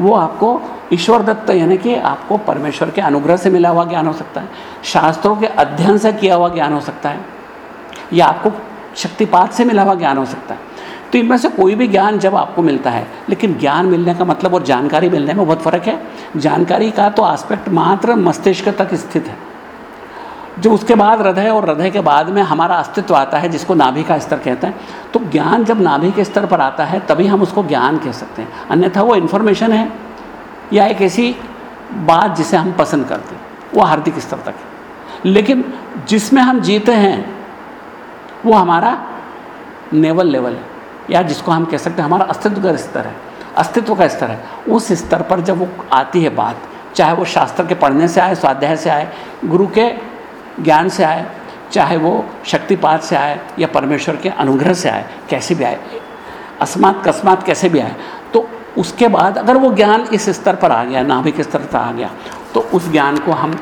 वो आपको ईश्वर दत्त यानी कि आपको परमेश्वर के अनुग्रह से मिला हुआ ज्ञान हो सकता है, शास्त्रों के अध्ययन से किया हुआ ज्ञान हो सकता है, या आपको शक्तिपात से मिला हुआ ज्ञान हो सकता है। तो इनमें से कोई भी ज्ञान जब आपको मिलता है, लेकिन ज्ञान मिलने का मतलब और जानकारी मिलने में बहुत फ़र्क है। जानकारी का तो आस्पेक्ट मात्र मस्तिष्क तक स्थित है। जो उसके बाद हृदय और हृदय के बाद में हमारा अस्तित्व आता है, जिसको नाभि का स्तर कहते हैं तो ज्ञान जब नाभि के स्तर पर आता है, तभी हम उसको ज्ञान कह सकते हैं। अन्यथा वो इन्फॉर्मेशन है। या एक ऐसी बात जिसे हम पसंद करते वो हार्दिक स्तर तक है। लेकिन जिसमें हम जीते हैं, वो हमारा नेवल लेवल है, या जिसको हम कह सकते हैं हमारा अस्तित्व का स्तर है। अस्तित्व का स्तर है। उस स्तर पर जब वो आती है बात, चाहे वो शास्त्र के पढ़ने से आए, स्वाध्याय से आए, गुरु के ज्ञान से आए, चाहे वो शक्तिपात से आए, या परमेश्वर के अनुग्रह से आए, कैसे भी आए अस्मात कस्मात कैसे भी आए उसके बाद अगर वो ज्ञान इस स्तर पर आ गया, नाभिक स्तर पर आ गया तो उस ज्ञान को हम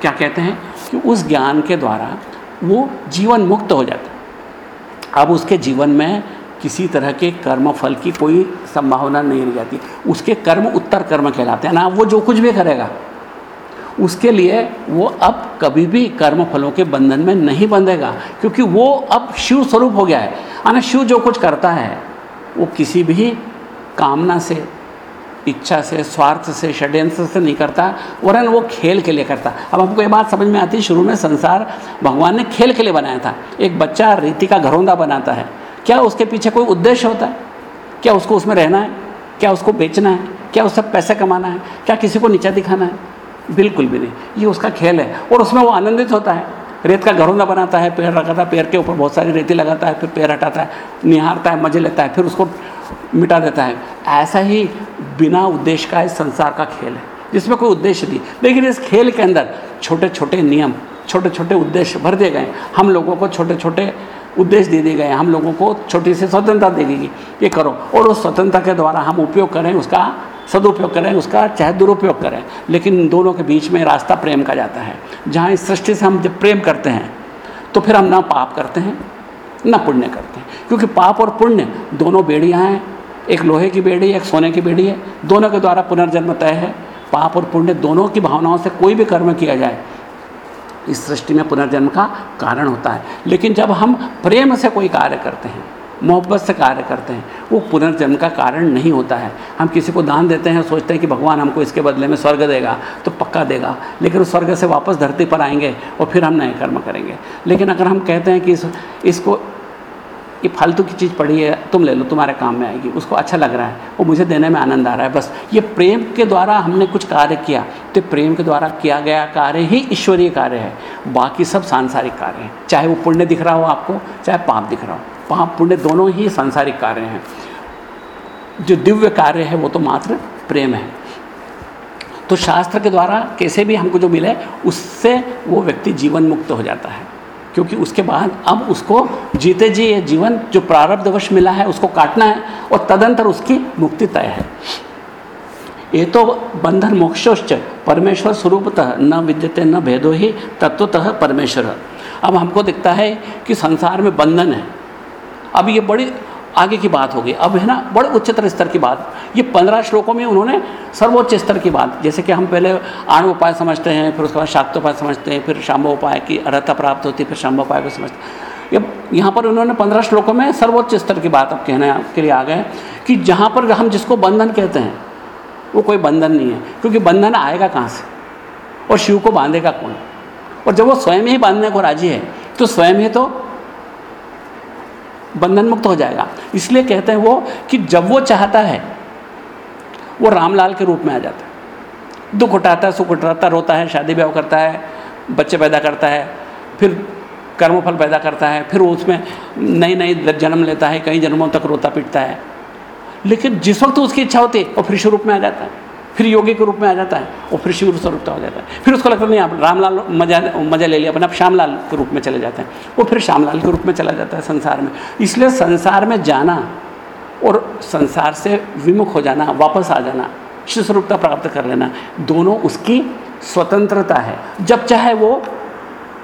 क्या कहते हैं कि उस ज्ञान के द्वारा वो जीवन मुक्त हो जाता अब उसके जीवन में किसी तरह के कर्म फल की कोई संभावना नहीं रह जाती। उसके कर्म उत्तर कर्म कहलाते हैं। ना, वो जो कुछ भी करेगा, उसके लिए वो अब कभी भी कर्म फलों के बंधन में नहीं बंधेगा, क्योंकि वो अब शिव स्वरूप हो गया है। यानी शिव जो कुछ करता है, वो किसी भी कामना से, इच्छा से, स्वार्थ से, षड्यंत्र से नहीं करता, वरन वो खेल के लिए करता। अब हमको ये बात समझ में आती है शुरू में संसार भगवान ने खेल के लिए बनाया था। एक बच्चा रीति का घरौंदा बनाता है। क्या उसके पीछे कोई उद्देश्य होता है? क्या उसको उसमें रहना है? क्या उसको बेचना है? क्या उससे पैसे कमाना है? क्या किसी को नीचा दिखाना है? बिल्कुल भी नहीं। ये उसका खेल है और उसमें वो आनंदित होता है। रेत का घरौंदा बनाता है, पेड़ रखाता है, पेड़ के ऊपर बहुत सारी रेती लगाता है, फिर पेड़ हटाता है, निहारता है, मज़े लेता है, फिर उसको मिटा देता है। ऐसा ही बिना उद्देश्य का इस संसार का खेल है, जिसमें कोई उद्देश्य नहीं। लेकिन इस खेल के अंदर छोटे छोटे नियम छोटे छोटे उद्देश्य भर दिए गए हम लोगों को छोटे छोटे उद्देश्य दे दिए गए हम लोगों को छोटी सी स्वतंत्रता दे दी गई। ये करो। और उस स्वतंत्रता के द्वारा हम उपयोग करें, उसका सदुपयोग करें, उसका चाहे दुरुपयोग करें। लेकिन दोनों के बीच में रास्ता प्रेम का जाता है। जहाँ इस सृष्टि से हम जब प्रेम करते हैं तो फिर हम ना पाप करते हैं। ना पुण्य करते हैं। क्योंकि पाप और पुण्य दोनों बेड़ियाँ हैं। एक लोहे की बेड़ी, एक सोने की बेड़ी है। दोनों के द्वारा पुनर्जन्म तय है। पाप और पुण्य दोनों की भावनाओं से कोई भी कर्म किया जाए, इस सृष्टि में पुनर्जन्म का कारण होता है। लेकिन जब हम प्रेम से कोई कार्य करते हैं, मोहब्बत से कार्य करते हैं, वो पुनर्जन्म का कारण नहीं होता है। हम किसी को दान देते हैं, सोचते हैं कि भगवान हमको इसके बदले में स्वर्ग देगा तो पक्का देगा। लेकिन उस स्वर्ग से वापस धरती पर आएँगे और फिर हम नए कर्म करेंगे। लेकिन अगर हम कहते हैं कि इस, इसको ये फालतू की चीज़ पड़ी है, तुम ले लो, तुम्हारे काम में आएगी, उसको अच्छा लग रहा है, वो मुझे देने में आनंद आ रहा है, बस। ये प्रेम के द्वारा हमने कुछ कार्य किया तो प्रेम के द्वारा किया गया कार्य ही ईश्वरीय कार्य है, बाकी सब सांसारिक कार्य हैं। चाहे वो पुण्य दिख रहा हो आपको, चाहे पाप दिख रहा हो। पाप, पुण्य दोनों ही सांसारिक कार्य हैं। जो दिव्य कार्य है, वो तो मात्र प्रेम है। तो शास्त्र के द्वारा कैसे भी हमको जो मिले, उससे वो व्यक्ति जीवन मुक्त हो जाता है। क्योंकि उसके बाद अब उसको जीते जी ये जीवन जो प्रारब्धवश मिला है, उसको काटना है और तदंतर उसकी मुक्ति तय है। ये तो बंधन मोक्षोश्च, परमेश्वर स्वरूपतः, न विद्यते न भेदो ही तत्वतः परमेश्वर। अब हमको दिखता है कि संसार में बंधन है। अब ये बड़ी आगे की बात होगी। अब है ना, बड़े उच्चतर स्तर की बात। ये पंद्रह श्लोकों में उन्होंने सर्वोच्च स्तर की बात। जैसे कि हम पहले आणु उपाय समझते हैं, फिर उसके बाद शाक्तोपाय समझते हैं, फिर शाम्भ उपाय की अर्हता प्राप्त होती है, फिर शाम्भ उपाय को समझते हैं। ये यहाँ पर उन्होंने पंद्रह श्लोकों में सर्वोच्च स्तर की बात अब कहने के लिए आ गए कि जहाँ पर हम जिसको बंधन कहते हैं, वो कोई बंधन नहीं है। क्योंकि बंधन आएगा कहाँ से? और शिव को बांधेगा कौन? और जब वो स्वयं ही बांधने को राज़ी है तो स्वयं ही तो बंधन मुक्त हो जाएगा। इसलिए कहते हैं वो कि जब वो चाहता है, वो रामलाल के रूप में आ जाता है। दुख उठाता है, सुख उठाता रोता है, शादी ब्याह करता है, बच्चे पैदा करता है, फिर कर्मफल पैदा करता है, फिर उसमें नई नई जन्म लेता है, कई जन्मों तक रोता पीटता है। लेकिन जिस वक्त उसकी इच्छा होती है, वो फिर शुरू में आ जाता है। फिर योगी के रूप में आ जाता है और फिर शिव स्वरूपता हो जाता है। फिर उसको लगता नहीं, आप रामलाल मज़ा मज़ा ले लिया, अपने आप श्यामलाल के रूप में चले जाते हैं। वो फिर श्यामलाल के रूप में चला जाता है संसार में। इसलिए संसार में जाना और संसार से विमुख हो जाना, वापस आ जाना, शिव स्वरूपता प्राप्त कर लेना, दोनों उसकी स्वतंत्रता है। जब चाहे वो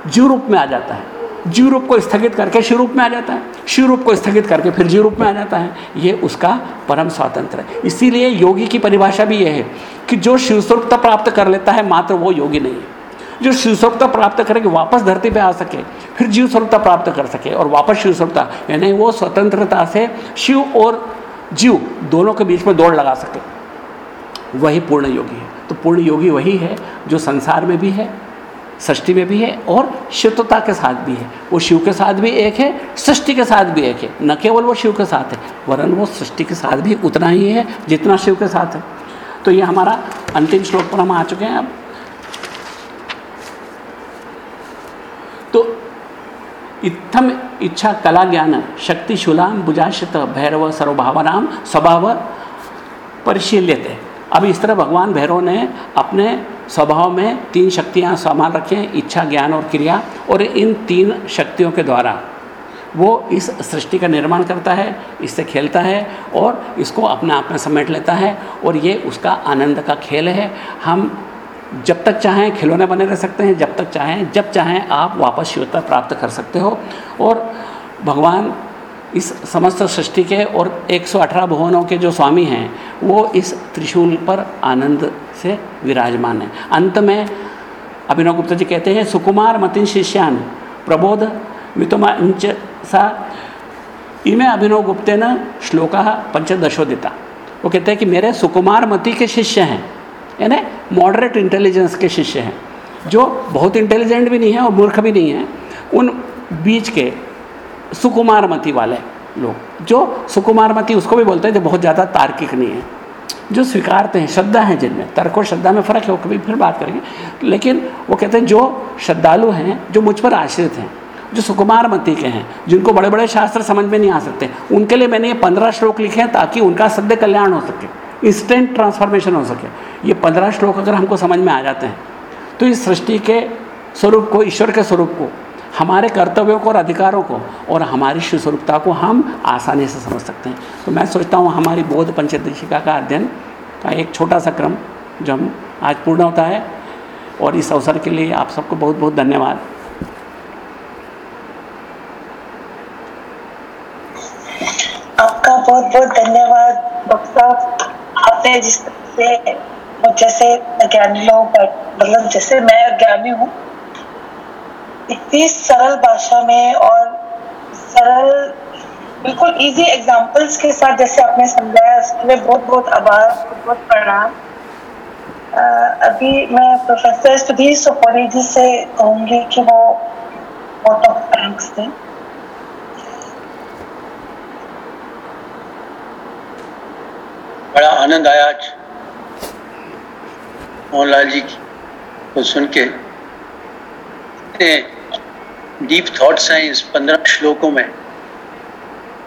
जीव रूप में आ जाता है। जीव रूप को स्थगित करके शिव रूप में आ जाता है। शिव रूप को स्थगित करके फिर जीव रूप में आ जाता है। ये उसका परम स्वातंत्र है। इसीलिए योगी की परिभाषा भी यह है कि जो शिव स्वरूपता प्राप्त कर लेता है, मात्र वो योगी नहीं है। जो शिव स्वरूपता प्राप्त करेंगे वापस धरती पे आ सके, फिर जीव स्वरूपता प्राप्त कर सके और वापस शिव स्वरूपता यानी वो स्वतंत्रता से शिव और जीव दोनों के बीच में दौड़ लगा सके। वही पूर्ण योगी है। तो पूर्ण योगी वही है जो संसार में भी है सृष्टि में भी है और शिवता के साथ भी है। वो शिव के साथ भी एक है, सृष्टि के साथ भी एक है। न केवल वो शिव के साथ है, वरन वो सृष्टि के साथ भी उतना ही है जितना शिव के साथ है। तो ये हमारा अंतिम श्लोक पर हम आ चुके हैं अब। तो इत्थम इच्छा कला ज्ञान, शक्ति शूलाम बुजाशित भैरव सर्वभावनाम, स्वभाव परिशील्यते। अब इस तरह भगवान भैरव ने अपने स्वभाव में तीन शक्तियाँ संभाल रखें, इच्छा, ज्ञान और क्रिया, और इन तीन शक्तियों के द्वारा वो इस सृष्टि का निर्माण करता है, इससे खेलता है और इसको अपने आप में समेट लेता है और ये उसका आनंद का खेल है। हम जब तक चाहें खिलौने बने रह सकते हैं, जब तक चाहें, जब चाहें आप वापस शिवता प्राप्त कर सकते हो। और भगवान इस समस्त सृष्टि के और 118 भुवनों के जो स्वामी हैं, वो इस त्रिशूल पर आनंद से विराजमान है। अंत में अभिनव गुप्ता जी कहते हैं, सुकुमार मतिन शिष्यान, प्रबोध वितुमांच सा, इमे अभिनव गुप्ते न श्लोका पंचदशोदिता वो कहते हैं कि मेरे सुकुमार मति के शिष्य हैं, यानी मॉडरेट इंटेलिजेंस के शिष्य हैं, जो बहुत इंटेलिजेंट भी नहीं है और मूर्ख भी नहीं है। उन बीच के सुकुमार मति वाले लोग, जो सुकुमार मति उसको भी बोलते हैं, जो बहुत ज़्यादा तार्किक नहीं है। जो स्वीकारते हैं, श्रद्धा है जिनमें, तर्क और श्रद्धा में फ़र्क है, वो कभी फिर बात करेंगे। लेकिन वो कहते हैं, जो श्रद्धालु हैं, जो मुझ पर आश्रित हैं, जो सुकुमार मती के हैं, जिनको बड़े बड़े शास्त्र समझ में नहीं आ सकते, उनके लिए मैंने ये पंद्रह श्लोक लिखे हैं ताकि उनका सद्य कल्याण हो सके इंस्टेंट ट्रांसफॉर्मेशन हो सके। ये पंद्रह श्लोक अगर हमको समझ में आ जाते हैं तो इस सृष्टि के स्वरूप को, ईश्वर के स्वरूप को हमारे कर्तव्यों को और अधिकारों को और हमारी शिव स्वरूपता को हम आसानी से समझ सकते हैं। तो मैं सोचता हूँ हमारी बौद्ध पंचदशिका का अध्ययन का एक छोटा सा क्रम जो हम आज पूर्ण होता है और इस अवसर के लिए आप सबको बहुत बहुत धन्यवाद। आपका बहुत बहुत धन्यवाद आपने जिस से, जैसे अज्ञानी लोगों पर मतलब जैसे मैं अज्ञानी हूँ इतनी सरल भाषा में और सरल, बिल्कुल इजी एग्जांपल्स के साथ जैसे आपने समझाया, उसके लिए बहुत बहुत आभार, बहुत बहुत प्रणाम। अभी मैं प्रोफेसर सुधीर सोपोरी जी से कहूँगी कि वो वोट ऑफ़ थैंक्स दें। बड़ा आनंद आया आज मोहनलाल जी को सुन के। डीप थॉट्स हैं इस पंद्रह श्लोकों में।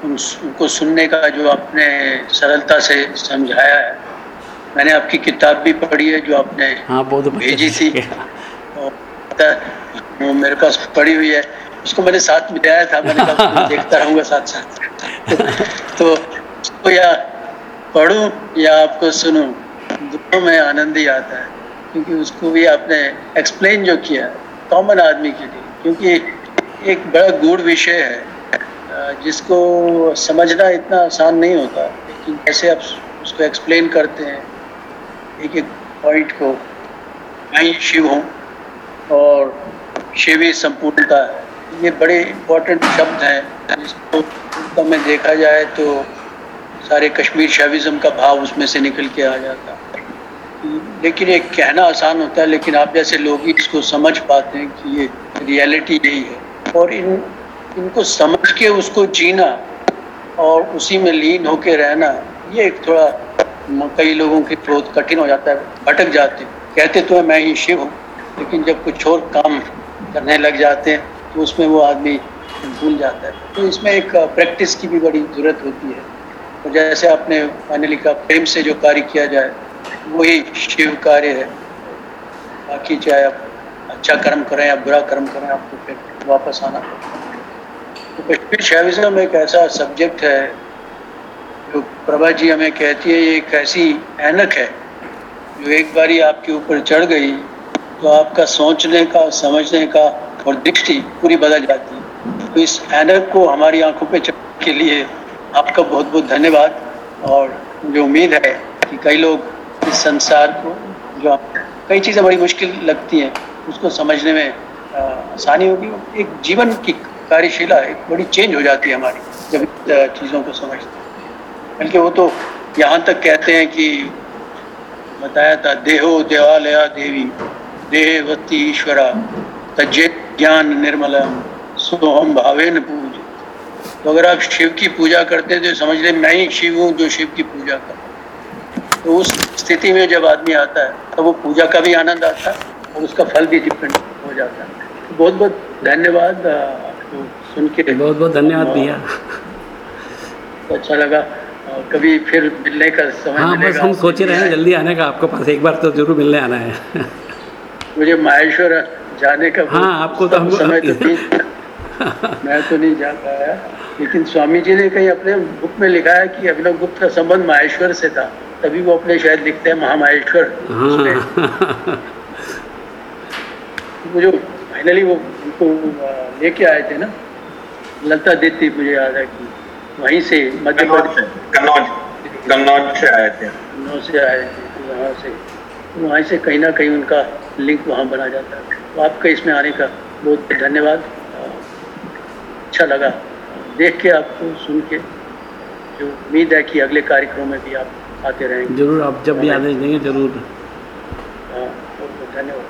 उन- उनको सुनने का जो आपने सरलता से समझाया है। मैंने आपकी किताब भी पढ़ी है जो आपने हाँ भेजी थी। है, वो मेरे पास पड़ी हुई है। उसको मैंने साथ में दिया था मैंने कहा देखता रहूँगा साथ साथ। तो उसको या पढ़ूं या आपको सुनूं दोनों में आनंद ही आता है। क्योंकि उसको भी आपने एक्सप्लेन जो किया कॉमन आदमी के लिए, क्योंकि एक बड़ा गूढ़ विषय है जिसको समझना इतना आसान नहीं होता, लेकिन कैसे आप उसको एक्सप्लेन करते हैं, एक एक पॉइंट को। मैं ही शिव हूँ, और शिव संपूर्णता ये बड़े इम्पोर्टेंट शब्द हैं, जिसको वास्तव में देखा जाए तो सारे कश्मीर शविज़म का भाव उसमें से निकल के आ जाता। लेकिन ये कहना आसान होता है, लेकिन आप जैसे लोग ही इसको समझ पाते हैं कि ये रियलिटी यही है। और इन, इनको समझ के उसको जीना और उसी में लीन होके रहना, ये एक थोड़ा कई लोगों के बहुत कठिन हो जाता है, भटक जाते हैं। कहते तो है, मैं ही शिव हूँ। लेकिन जब कुछ और काम करने लग जाते हैं तो उसमें वो आदमी भूल जाता है। तो इसमें एक प्रैक्टिस की भी बड़ी ज़रूरत होती है। और जैसे आपने, मैंने लिखा, प्रेम से जो कार्य किया जाए वही शिव कार्य है। बाकी चाहे आप अच्छा कर्म करें या बुरा कर्म करें, आपको फिर वापस आना तो कश्मीर शैविज्म एक ऐसा सब्जेक्ट है, जो प्रभा जी हमें कहती है, ये एक ऐसी ऐनक है, जो एक बारी आपके ऊपर चढ़ गई तो आपका सोचने का, समझने का और दृष्टि पूरी बदल जाती है। तो इस ऐनक को हमारी आँखों पे चढ़ने के लिए आपका बहुत बहुत धन्यवाद और मुझे उम्मीद है कि कई लोग इस संसार को, जो कई चीज़ें बड़ी मुश्किल लगती हैं, उसको समझने में आसानी होगी। एक जीवन की कार्यशिला एक बड़ी चेंज हो जाती है हमारी, जब चीज़ों को समझते हैं। बल्कि वो तो यहाँ तक कहते हैं कि बताया था, देहो देवालया देवी, देहवती ईश्वरा, तज्जे ज्ञान निर्मलम, सोहम भावेन पूज। तो अगर आप शिव की पूजा करते हैं तो समझ लें, मैं ही शिव हूँ जो शिव की पूजा कर तो उस स्थिति में जब आदमी आता है तो वो पूजा का भी आनंद आता है और उसका फल भी डिपेंड हो जाता है। तो बहुत बहुत धन्यवाद आपको सुन के। बहुत बहुत धन्यवाद भैया। तो अच्छा लगा कभी फिर मिलने का समय हाँ बस हम सोच रहे हैं जल्दी आने का आपके पास एक बार तो ज़रूर मिलने आना है। मुझे माहेश्वर जाने का हाँ, आपको तो हम- समय तो नहीं मैं तो नहीं जा पाया। लेकिन स्वामी जी ने कहीं अपने बुक में लिखा है कि अभिनव गुप्त का संबंध माहेश्वर से था। तभी वो अपने शायद लिखते हैं महामाहेश्वर। हाँ। मुझे फाइनली वो उनको लेके आए थे ना। ललता देती मुझे याद है कि वहीं से मध्य प्रदेश से कन्नौज कन्नौज से आए थे। लखनऊ से आए थे वहाँ से। वहाँ से कहीं ना कहीं उनका लिंक वहाँ बना जाता है। तो आपका इसमें आने का बहुत धन्यवाद। अच्छा लगा। देख के आपको सुन के जो उम्मीद है कि अगले कार्यक्रम में भी आप आते रहेंगे। ज़रूर आप जब भी आदेश देंगे ज़रूर। हाँ बहुत बहुत धन्यवाद।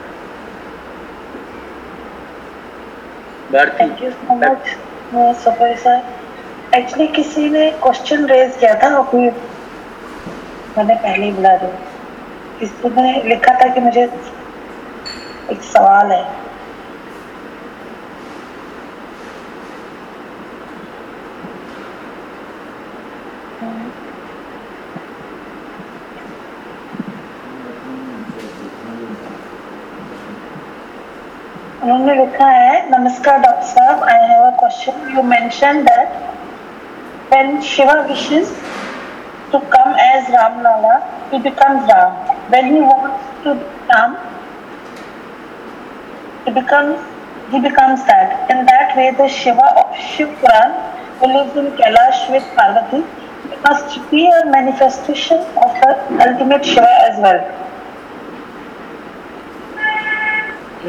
भारती। एक्चुअली किसी ने क्वेश्चन रेज किया था अभी मैंने पहले ही बुला दी। इसमें लिखा था कि मुझे एक सवाल है। उन्होंने लिखा है नमस्कार डॉक्टर साहब I have a question you mention that Shiva wishes to come as Ram Lala, he becomes Ram. When he wants to become, he becomes he becomes that. In that way, the Shiva of Shiv Puran, who lives in Kailash with Parvati, must be a manifestation of the ultimate Shiva as well.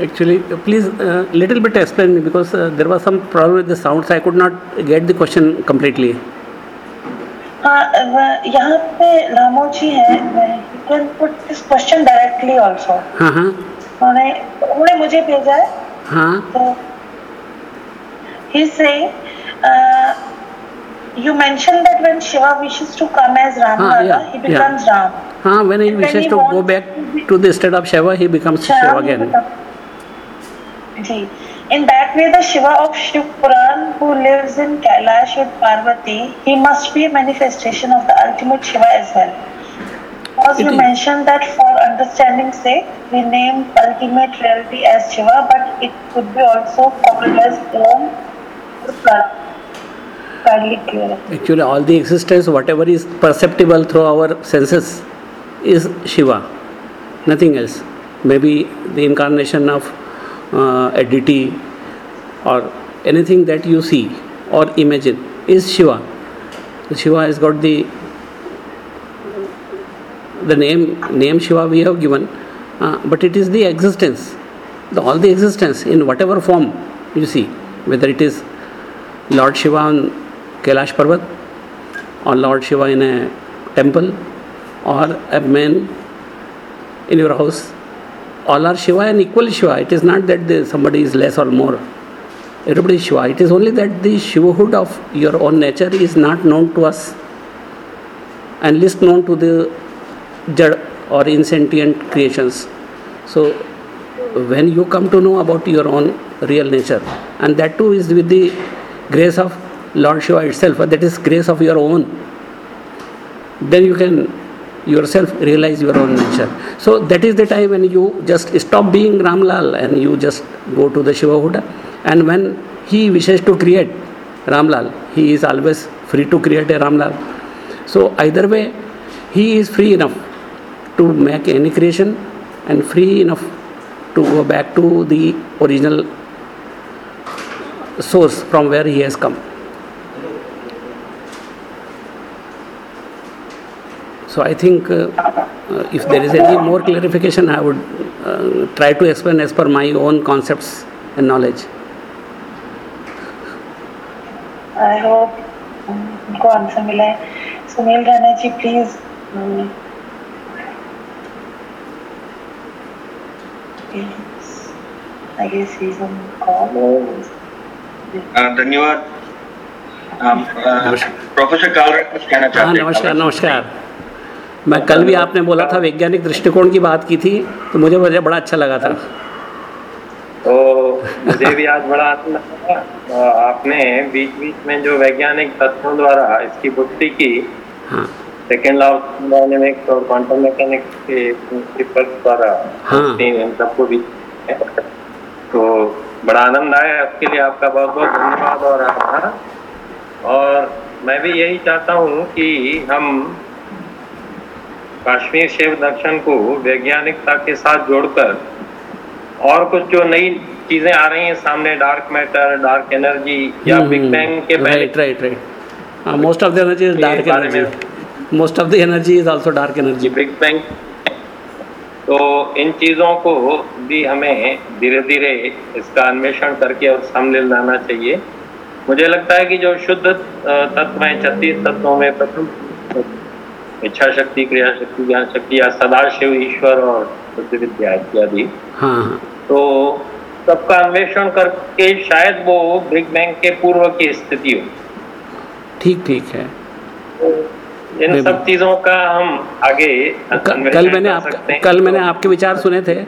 Actually, uh, please uh, little bit explain me because uh, there was some problem with the sound, so I could not get the question completely. हाँ यहाँ पे रामो जी है you can put this question directly also हाँ हाँ उन्होंने उन्होंने मुझे भेजा है हाँ तो uh, you mentioned that when Shiva wishes to come as Ram Ah, Lala, yeah, he yeah. Ram. हाँ when he wishes he to go back to the state of Shiva, he becomes Shiva again. In that way, the Shiva of Shiv Puran, who lives in Kailash with Parvati, he must be a manifestation of the ultimate Shiva as well. Because you mentioned that for understanding sake, we named ultimate reality as Shiva, but it could be also called as Om or Pran. Kindly clear it. Actually, all the existence, whatever is perceptible through our senses, is Shiva, nothing else. Maybe the incarnation of uh, a deity or anything that you see or imagine is Shiva. Shiva has got the the name name Shiva we have given, uh, but it is the existence, the, all the existence in whatever form you see, whether it is Lord Shiva on Kailash Parvat, or Lord Shiva in a temple, or a man in your house. All are Shiva and equal Shiva. It is not that the, somebody is less or more. Everybody is Shiva. It is only that the Shivahood of your own nature is not known to us and least known to the Jad or insentient creations. So, when you come to know about your own real nature, and that too is with the grace of Lord Shiva itself, that is grace of your own, then you can yourself realize your own nature. So that is the time when you just stop being Ramlal and you just go to the Shivahood. And when he wishes to create Ramlal, he is always free to create a Ramlal. So either way, he is free enough to make any creation and free enough to go back to the original source from where he has come. So I think uh, uh, if there is any more clarification, I would uh, try to explain as per my own concepts and knowledge. I hope उनको answer मिला है Sunil Rana ji please I guess he is on call हाँ, धन्यवाद हम, अ, professor Kalra कुछ कहना हाँ चाहते हैं नमस्कार नमस्कार मैं कल भी आपने बोला था वैज्ञानिक दृष्टिकोण की बात की थी तो मुझे मुझे बड़ा अच्छा लगा था। तो मुझे भी आज बड़ा आनंद आया अ, आपने बीच बीच में जो वैज्ञानिक तथ्यों द्वारा इसकी पुष्टि की हाँ। सेकेंड लॉ डायनेमिक्स और क्वांटम मैकेनिक्स के द्वारा हाँ। इन सबको भी तो बड़ा आनंद आया उसके लिए। आपका बहुत बहुत धन्यवाद और आभार। और मैं भी यही चाहता हूँ कि हम काश्मीर शिव दर्शन को वैज्ञानिकता के साथ जोड़कर और कुछ जो नई चीज़ें आ रही हैं सामने डार्क मैटर डार्क एनर्जी या बिग बैंग के पहले right right right most of the energy is dark energy most of the energy is also dark energy big bang तो इन चीज़ों को भी हमें धीरे धीरे इसका अन्वेषण करके और सामने लाना चाहिए। मुझे लगता है कि जो शुद्ध तत्व हैं छत्तीस तत्वों में प्रथम इच्छा शक्ति क्रिया शक्ति ज्ञान शक्ति या सदाशिव ईश्वर और बुद्धि विद्या इत्यादि। हाँ हाँ। तो सबका अन्वेषण करके शायद वो बिग बैंग के पूर्व की स्थिति हो। ठीक ठीक है। इन सब चीज़ों का हम आगे क- कल मैंने आप कल मैंने आपके विचार सुने थे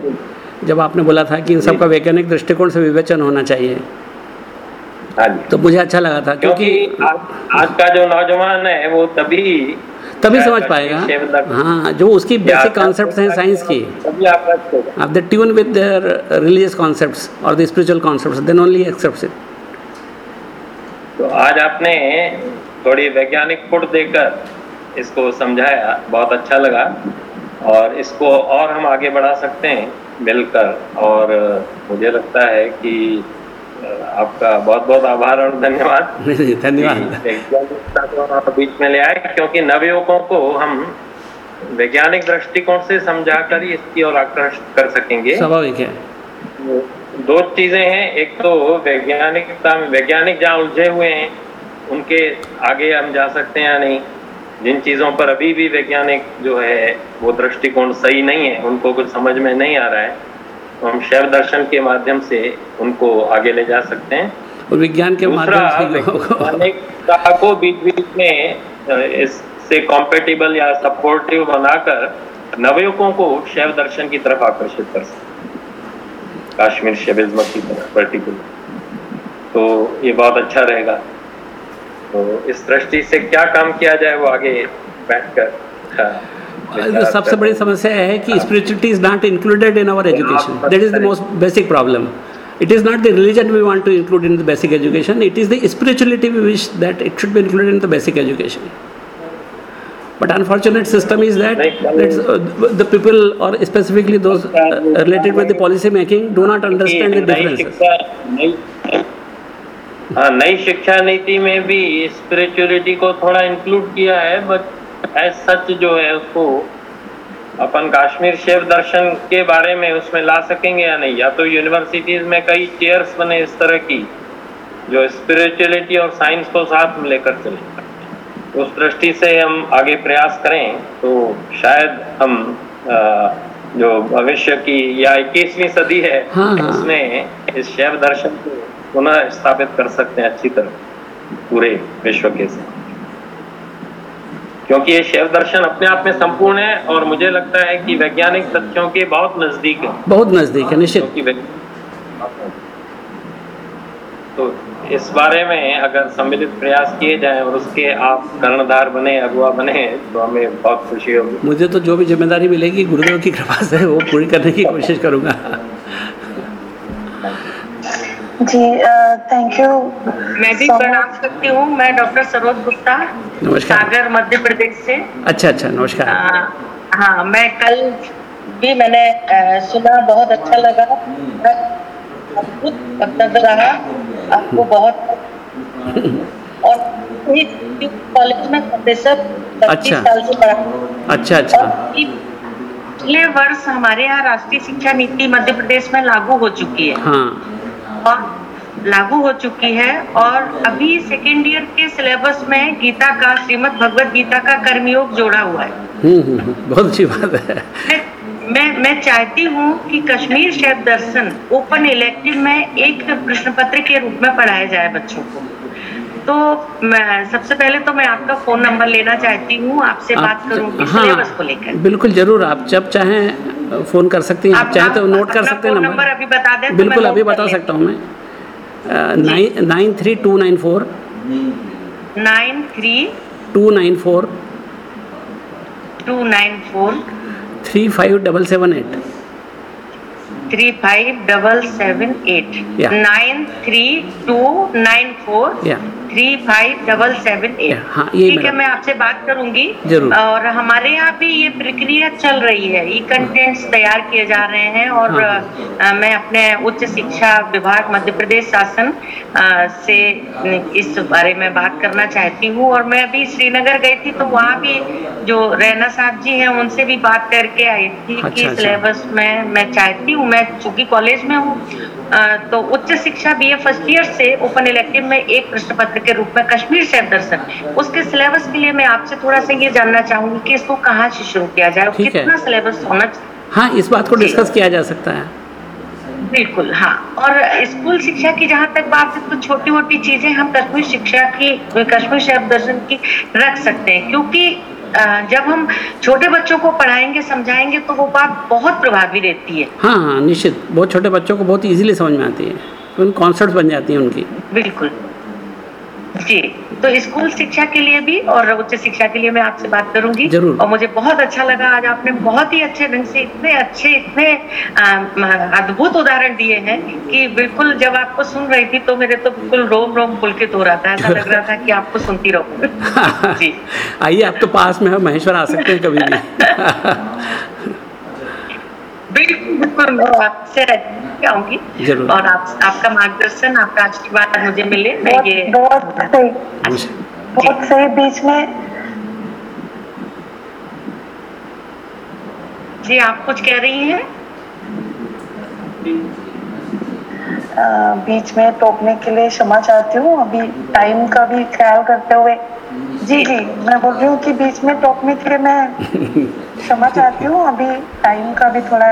जब आपने बोला था कि इन सब का वैज्ञानिक दृष्टिकोण से विवेचन होना चाहिए। हाँ तो मुझे अच्छा लगा था क्योंकि क्योंकि आज, आज का जो नौजवान है वो तभी तभी समझ पाएगा हाँ। जो उसकी बेसिक कॉन्सेप्ट हैं साइंस की। आप the tune with their religious concepts और the spiritual concepts then only accepts it तो आज आपने थोड़ी वैज्ञानिक फुट देकर इसको समझाया बहुत अच्छा लगा। और इसको और हम आगे बढ़ा सकते हैं मिलकर। और मुझे लगता है कि आपका बहुत बहुत आभार और धन्यवाद। धन्यवाद। को बीच में ले आए क्योंकि नवयुवकों को हम वैज्ञानिक दृष्टिकोण से समझाकर ही इसकी ओर आकर्षित कर सकेंगे। स्वाभाविक है। दो चीज़ें हैं। एक तो वैज्ञानिकता में वैज्ञानिक जहाँ उलझे हुए हैं उनके आगे हम जा सकते हैं या नहीं। जिन चीज़ों पर अभी भी वैज्ञानिक जो है वो दृष्टिकोण सही नहीं है उनको कुछ समझ में नहीं आ रहा है। तो हम शैव दर्शन के माध्यम से उनको आगे ले जा सकते हैं। और विज्ञान के माध्यम से लोगों को बीच बीच में इससे कॉम्पेटिबल या सपोर्टिव बनाकर नवयुवकों को शैव दर्शन की तरफ़ आकर्षित कर सकते काश्मीर शैविज्म की तरफ़ पर्टिकुलर तो ये बहुत अच्छा रहेगा। तो इस दृष्टि से क्या काम किया जाए वो आगे बैठकर हाँ, सबसे बड़ी समस्या है कि spirituality is not included in our education that is the most basic problem it is not the religion we want to include in the basic education it is the spirituality we wish that it should भी included in the basic education but unfortunate system is that the people और specifically those related with the policy making do not understand the difference हाँ नई शिक्षा नीति में भी spirituality को थोड़ा इंक्लूड किया है बट सच जो है उसको अपन काश्मीर शिव दर्शन के बारे में उसमें ला सकेंगे या नहीं? या तो यूनिवर्सिटीज में कई चेयर्स बने इस तरह की जो स्पिरिचुअलिटी और साइंस को साथ में लेकर चले। उस दृष्टि से हम आगे प्रयास करें तो शायद हम जो भविष्य की या इक्कीसवीं सदी है हाँ, हाँ। इसमें इस शैव दर्शन को पुनः स्थापित कर सकते हैं अच्छी तरह पूरे विश्व के साथ। क्योंकि ये शैव दर्शन अपने आप में संपूर्ण है और मुझे लगता है कि वैज्ञानिक तथ्यों के बहुत नज़दीक है। बहुत नज़दीक है निश्चित। तो इस बारे में अगर सम्मिलित प्रयास किए जाएँ और उसके आप कर्णधार बने अगुआ बने तो हमें बहुत खुशी होगी। मुझे तो जो भी ज़िम्मेदारी मिलेगी गुरुदेव की कृपा से वो पूरी करने की कोशिश करूँगा। जी थैंक यू मैं भी प्रणाम करती हूँ। मैं डॉक्टर सरोज गुप्ता नमस्कार। सागर मध्य प्रदेश से। अच्छा अच्छा नमस्कार। हाँ मैं कल भी मैंने आ, सुना बहुत अच्छा लगा। अद्भुत वक्तव्य रहा। आपको बहुत और कॉलेज में प्रोफेसर अच्छा। साल से पढ़ा। अच्छा अच्छा। पिछले वर्ष हमारे यहाँ राष्ट्रीय शिक्षा नीति मध्य प्रदेश में लागू हो चुकी है। हाँ। और लागू हो चुकी है और अभी सेकेंड ईयर के सिलेबस में गीता का श्रीमद भगवत गीता का कर्मयोग जोड़ा हुआ है। हम्म हम्म हम्म, बहुत अच्छी बात है। मैं मैं मैं चाहती हूँ कि कश्मीर शैव दर्शन ओपन इलेक्टिव में एक प्रश्न पत्र के रूप में पढ़ाया जाए बच्चों को। तो मैं सबसे पहले तो मैं आपका फ़ोन नंबर लेना चाहती हूँ आपसे आप, बात आप करूँगी हाँ सिलेबस को लेकर। बिल्कुल ज़रूर आप जब चाहें फ़ोन कर सकती हैं आप चाहें तो नोट कर सकते हैं नंबर। अभी बता दें तो बिल्कुल अभी बता सकता हूँ मैं। Nine three two nine four. Nine three two nine four. Two nine four. Three five double seven eight. Three five double seven eight. Nine three two nine four. Three five double seven eight हाँ, ठीक है मैं आपसे बात करूँगी। ज़रूर। और हमारे यहाँ भी ये प्रक्रिया चल रही है। ई कंटेंट्स तैयार किए जा रहे हैं और हाँ। मैं अपने उच्च शिक्षा विभाग मध्य प्रदेश शासन से इस बारे में बात करना चाहती हूँ। और मैं अभी श्रीनगर गई थी तो वहाँ भी जो रैना साहब जी हैं उनसे भी बात करके आई थी अच्छा, कि अच्छा। सिलेबस में मैं चाहती हूँ। मैं चूँकि कॉलेज में हूँ तो उच्च शिक्षा बी ए फ़र्स्ट ईयर से ओपन इलेक्टिव में एक प्रश्न पत्र के रूप में कश्मीर शैव दर्शन उसके सिलेबस के लिए मैं आपसे थोड़ा सा ये जानना चाहूँगी कि इसको कहाँ से शुरू किया जाए। कितना सिलेबस होना हाँ इस बात को डिस्कस किया जा सकता है। बिल्कुल हाँ। और स्कूल शिक्षा की जहाँ तक बात है तो छोटी मोटी चीज़ें हम कश्मीर शिक्षा की कश्मीर शैव दर्शन की रख सकते हैं। क्योंकि जब हम छोटे बच्चों को पढ़ाएँगे समझाएँगे तो वो बात बहुत प्रभावी रहती है। हाँ हाँ निश्चित। बहुत छोटे बच्चों को बहुत इजीली समझ में आती है। उन कॉन्सेप्ट बन जाती हैं उनकी। बिल्कुल। जी तो स्कूल शिक्षा के लिए भी और उच्च शिक्षा के लिए मैं आपसे बात करूँगी। ज़रूर। और मुझे बहुत अच्छा लगा आज आपने बहुत ही अच्छे ढंग से इतने अच्छे इतने अद्भुत उदाहरण दिए हैं कि बिल्कुल जब आपको सुन रही थी तो मेरे तो बिल्कुल रोम रोम पुलकित हो रहा था ऐसा लग रहा था कि आपको सुनती रहो। जी। आइए आप तो पास में महेश्वर आ सकते हैं कभी भी। बिल्कुल बिल्कुल आपसे आऊँगी और आप आपका मार्गदर्शन आपका आशीर्वाद मुझे मिले मैं ये बहुत सही। बहुत सही बीच में। जी आप कुछ कह रही हैं? बीच में टोकने के लिए क्षमा चाहती हूँ। अभी टाइम का भी ख्याल करते हुए जी जी मैं बोल रही हूँ कि बीच में टोकने के लिए मैं क्षमा चाहती हूँ अभी टाइम का भी थोड़ा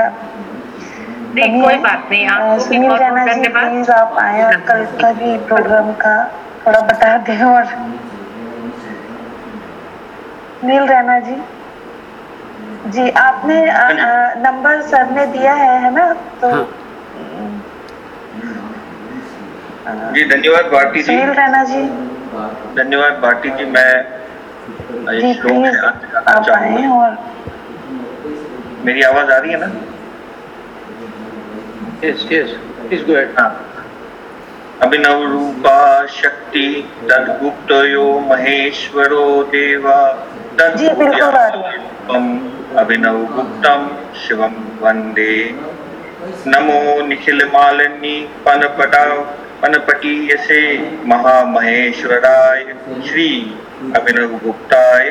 नहीं कोई बात नहीं आपको भी सुनील जी प्लीज़ आप आए और कल का भी प्रोग्राम का थोड़ा बता दें और नील रैना जी। जी आपने नंबर सर ने दिया है है ना? तो हाँ। जी धन्यवाद भारती जी। सुनील रैना जी। धन्यवाद भारती जी मैं आप आए और मेरी आवाज़ आ रही है ना? Yes yes please go ahead हाँ। अभिनव रूपा शक्ति तद्गुप्त यो महेश्वरो देवा। तद्गुप्तम अभिनव गुप्तम शिवम वंदे नमो निखिल मालिनी पनपटा पनपटीयसे महामहेश्वराय, श्री अभिनव गुप्ताय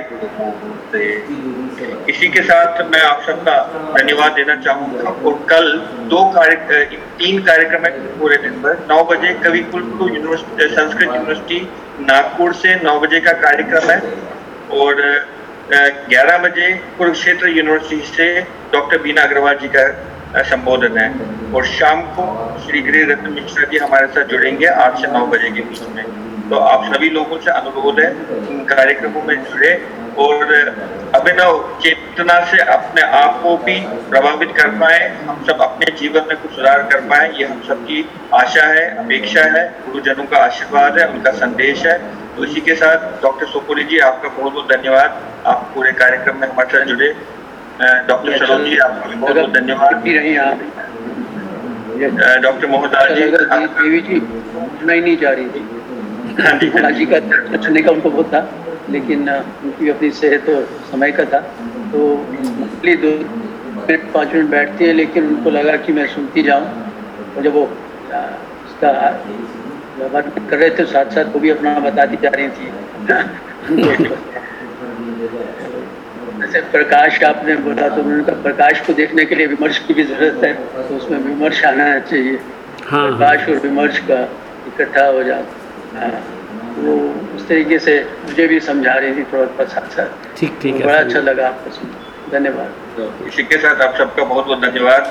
इसी के साथ मैं आप सबका धन्यवाद देना चाहूँगा। और कल दो कार्य तीन कार्यक्रम है पूरे दिन भर। नौ बजे कवि कुलगुरु यूनिवर्सिटी संस्कृत यूनिवर्सिटी नागपुर से नौ बजे का कार्यक्रम है। और ग्यारह बजे कुरुक्षेत्र यूनिवर्सिटी से डॉक्टर बीना अग्रवाल जी का संबोधन है। और शाम को श्री गृह रत्न मिश्रा जी हमारे साथ जुड़ेंगे आठ से नौ बजे के बीच में। तो आप सभी लोगों से अनुरोध है इन कार्यक्रमों में जुड़े और अभिनव चेतना से अपने आप को भी प्रभावित कर पाए, हम सब अपने जीवन में कुछ सुधार कर पाए, ये हम सबकी आशा है, अपेक्षा है, गुरुजनों का आशीर्वाद है, उनका संदेश है। तो इसी के साथ डॉक्टर सोपोली जी, आपका बहुत बहुत धन्यवाद। आप पूरे कार्यक्रम में हमारे साथ जुड़े। डॉक्टर जी आपका भी बहुत बहुत धन्यवाद डॉक्टर मोहनलाल जी देवी जी ही नहीं चाह रही थी। हाँ जी हाँ जी। का का उनको बहुत था लेकिन उनकी अपनी सेहत और समय का था। तो मोस्टली दो मिनट पाँच मिनट बैठती है लेकिन उनको लगा कि मैं सुनती जाऊँ। और जब वो उसका व्यवहार कर रहे थे साथ साथ वो भी अपना बताती जा रही थी। जैसे प्रकाश आपने बोला तो उन्होंने कहा प्रकाश को देखने के लिए विमर्श की भी ज़रूरत है तो उसमें विमर्श आना चाहिए। हाँ हाँ। प्रकाश और विमर्श का इकट्ठा हो जाता हाँ, वो उस तरीके से मुझे भी समझा रही थी थोड़ा थोड़ा साथ साथ ठीक ठीक बड़ा अच्छा लगा आपको धन्यवाद। तो इसी के साथ आप सबका बहुत बहुत धन्यवाद।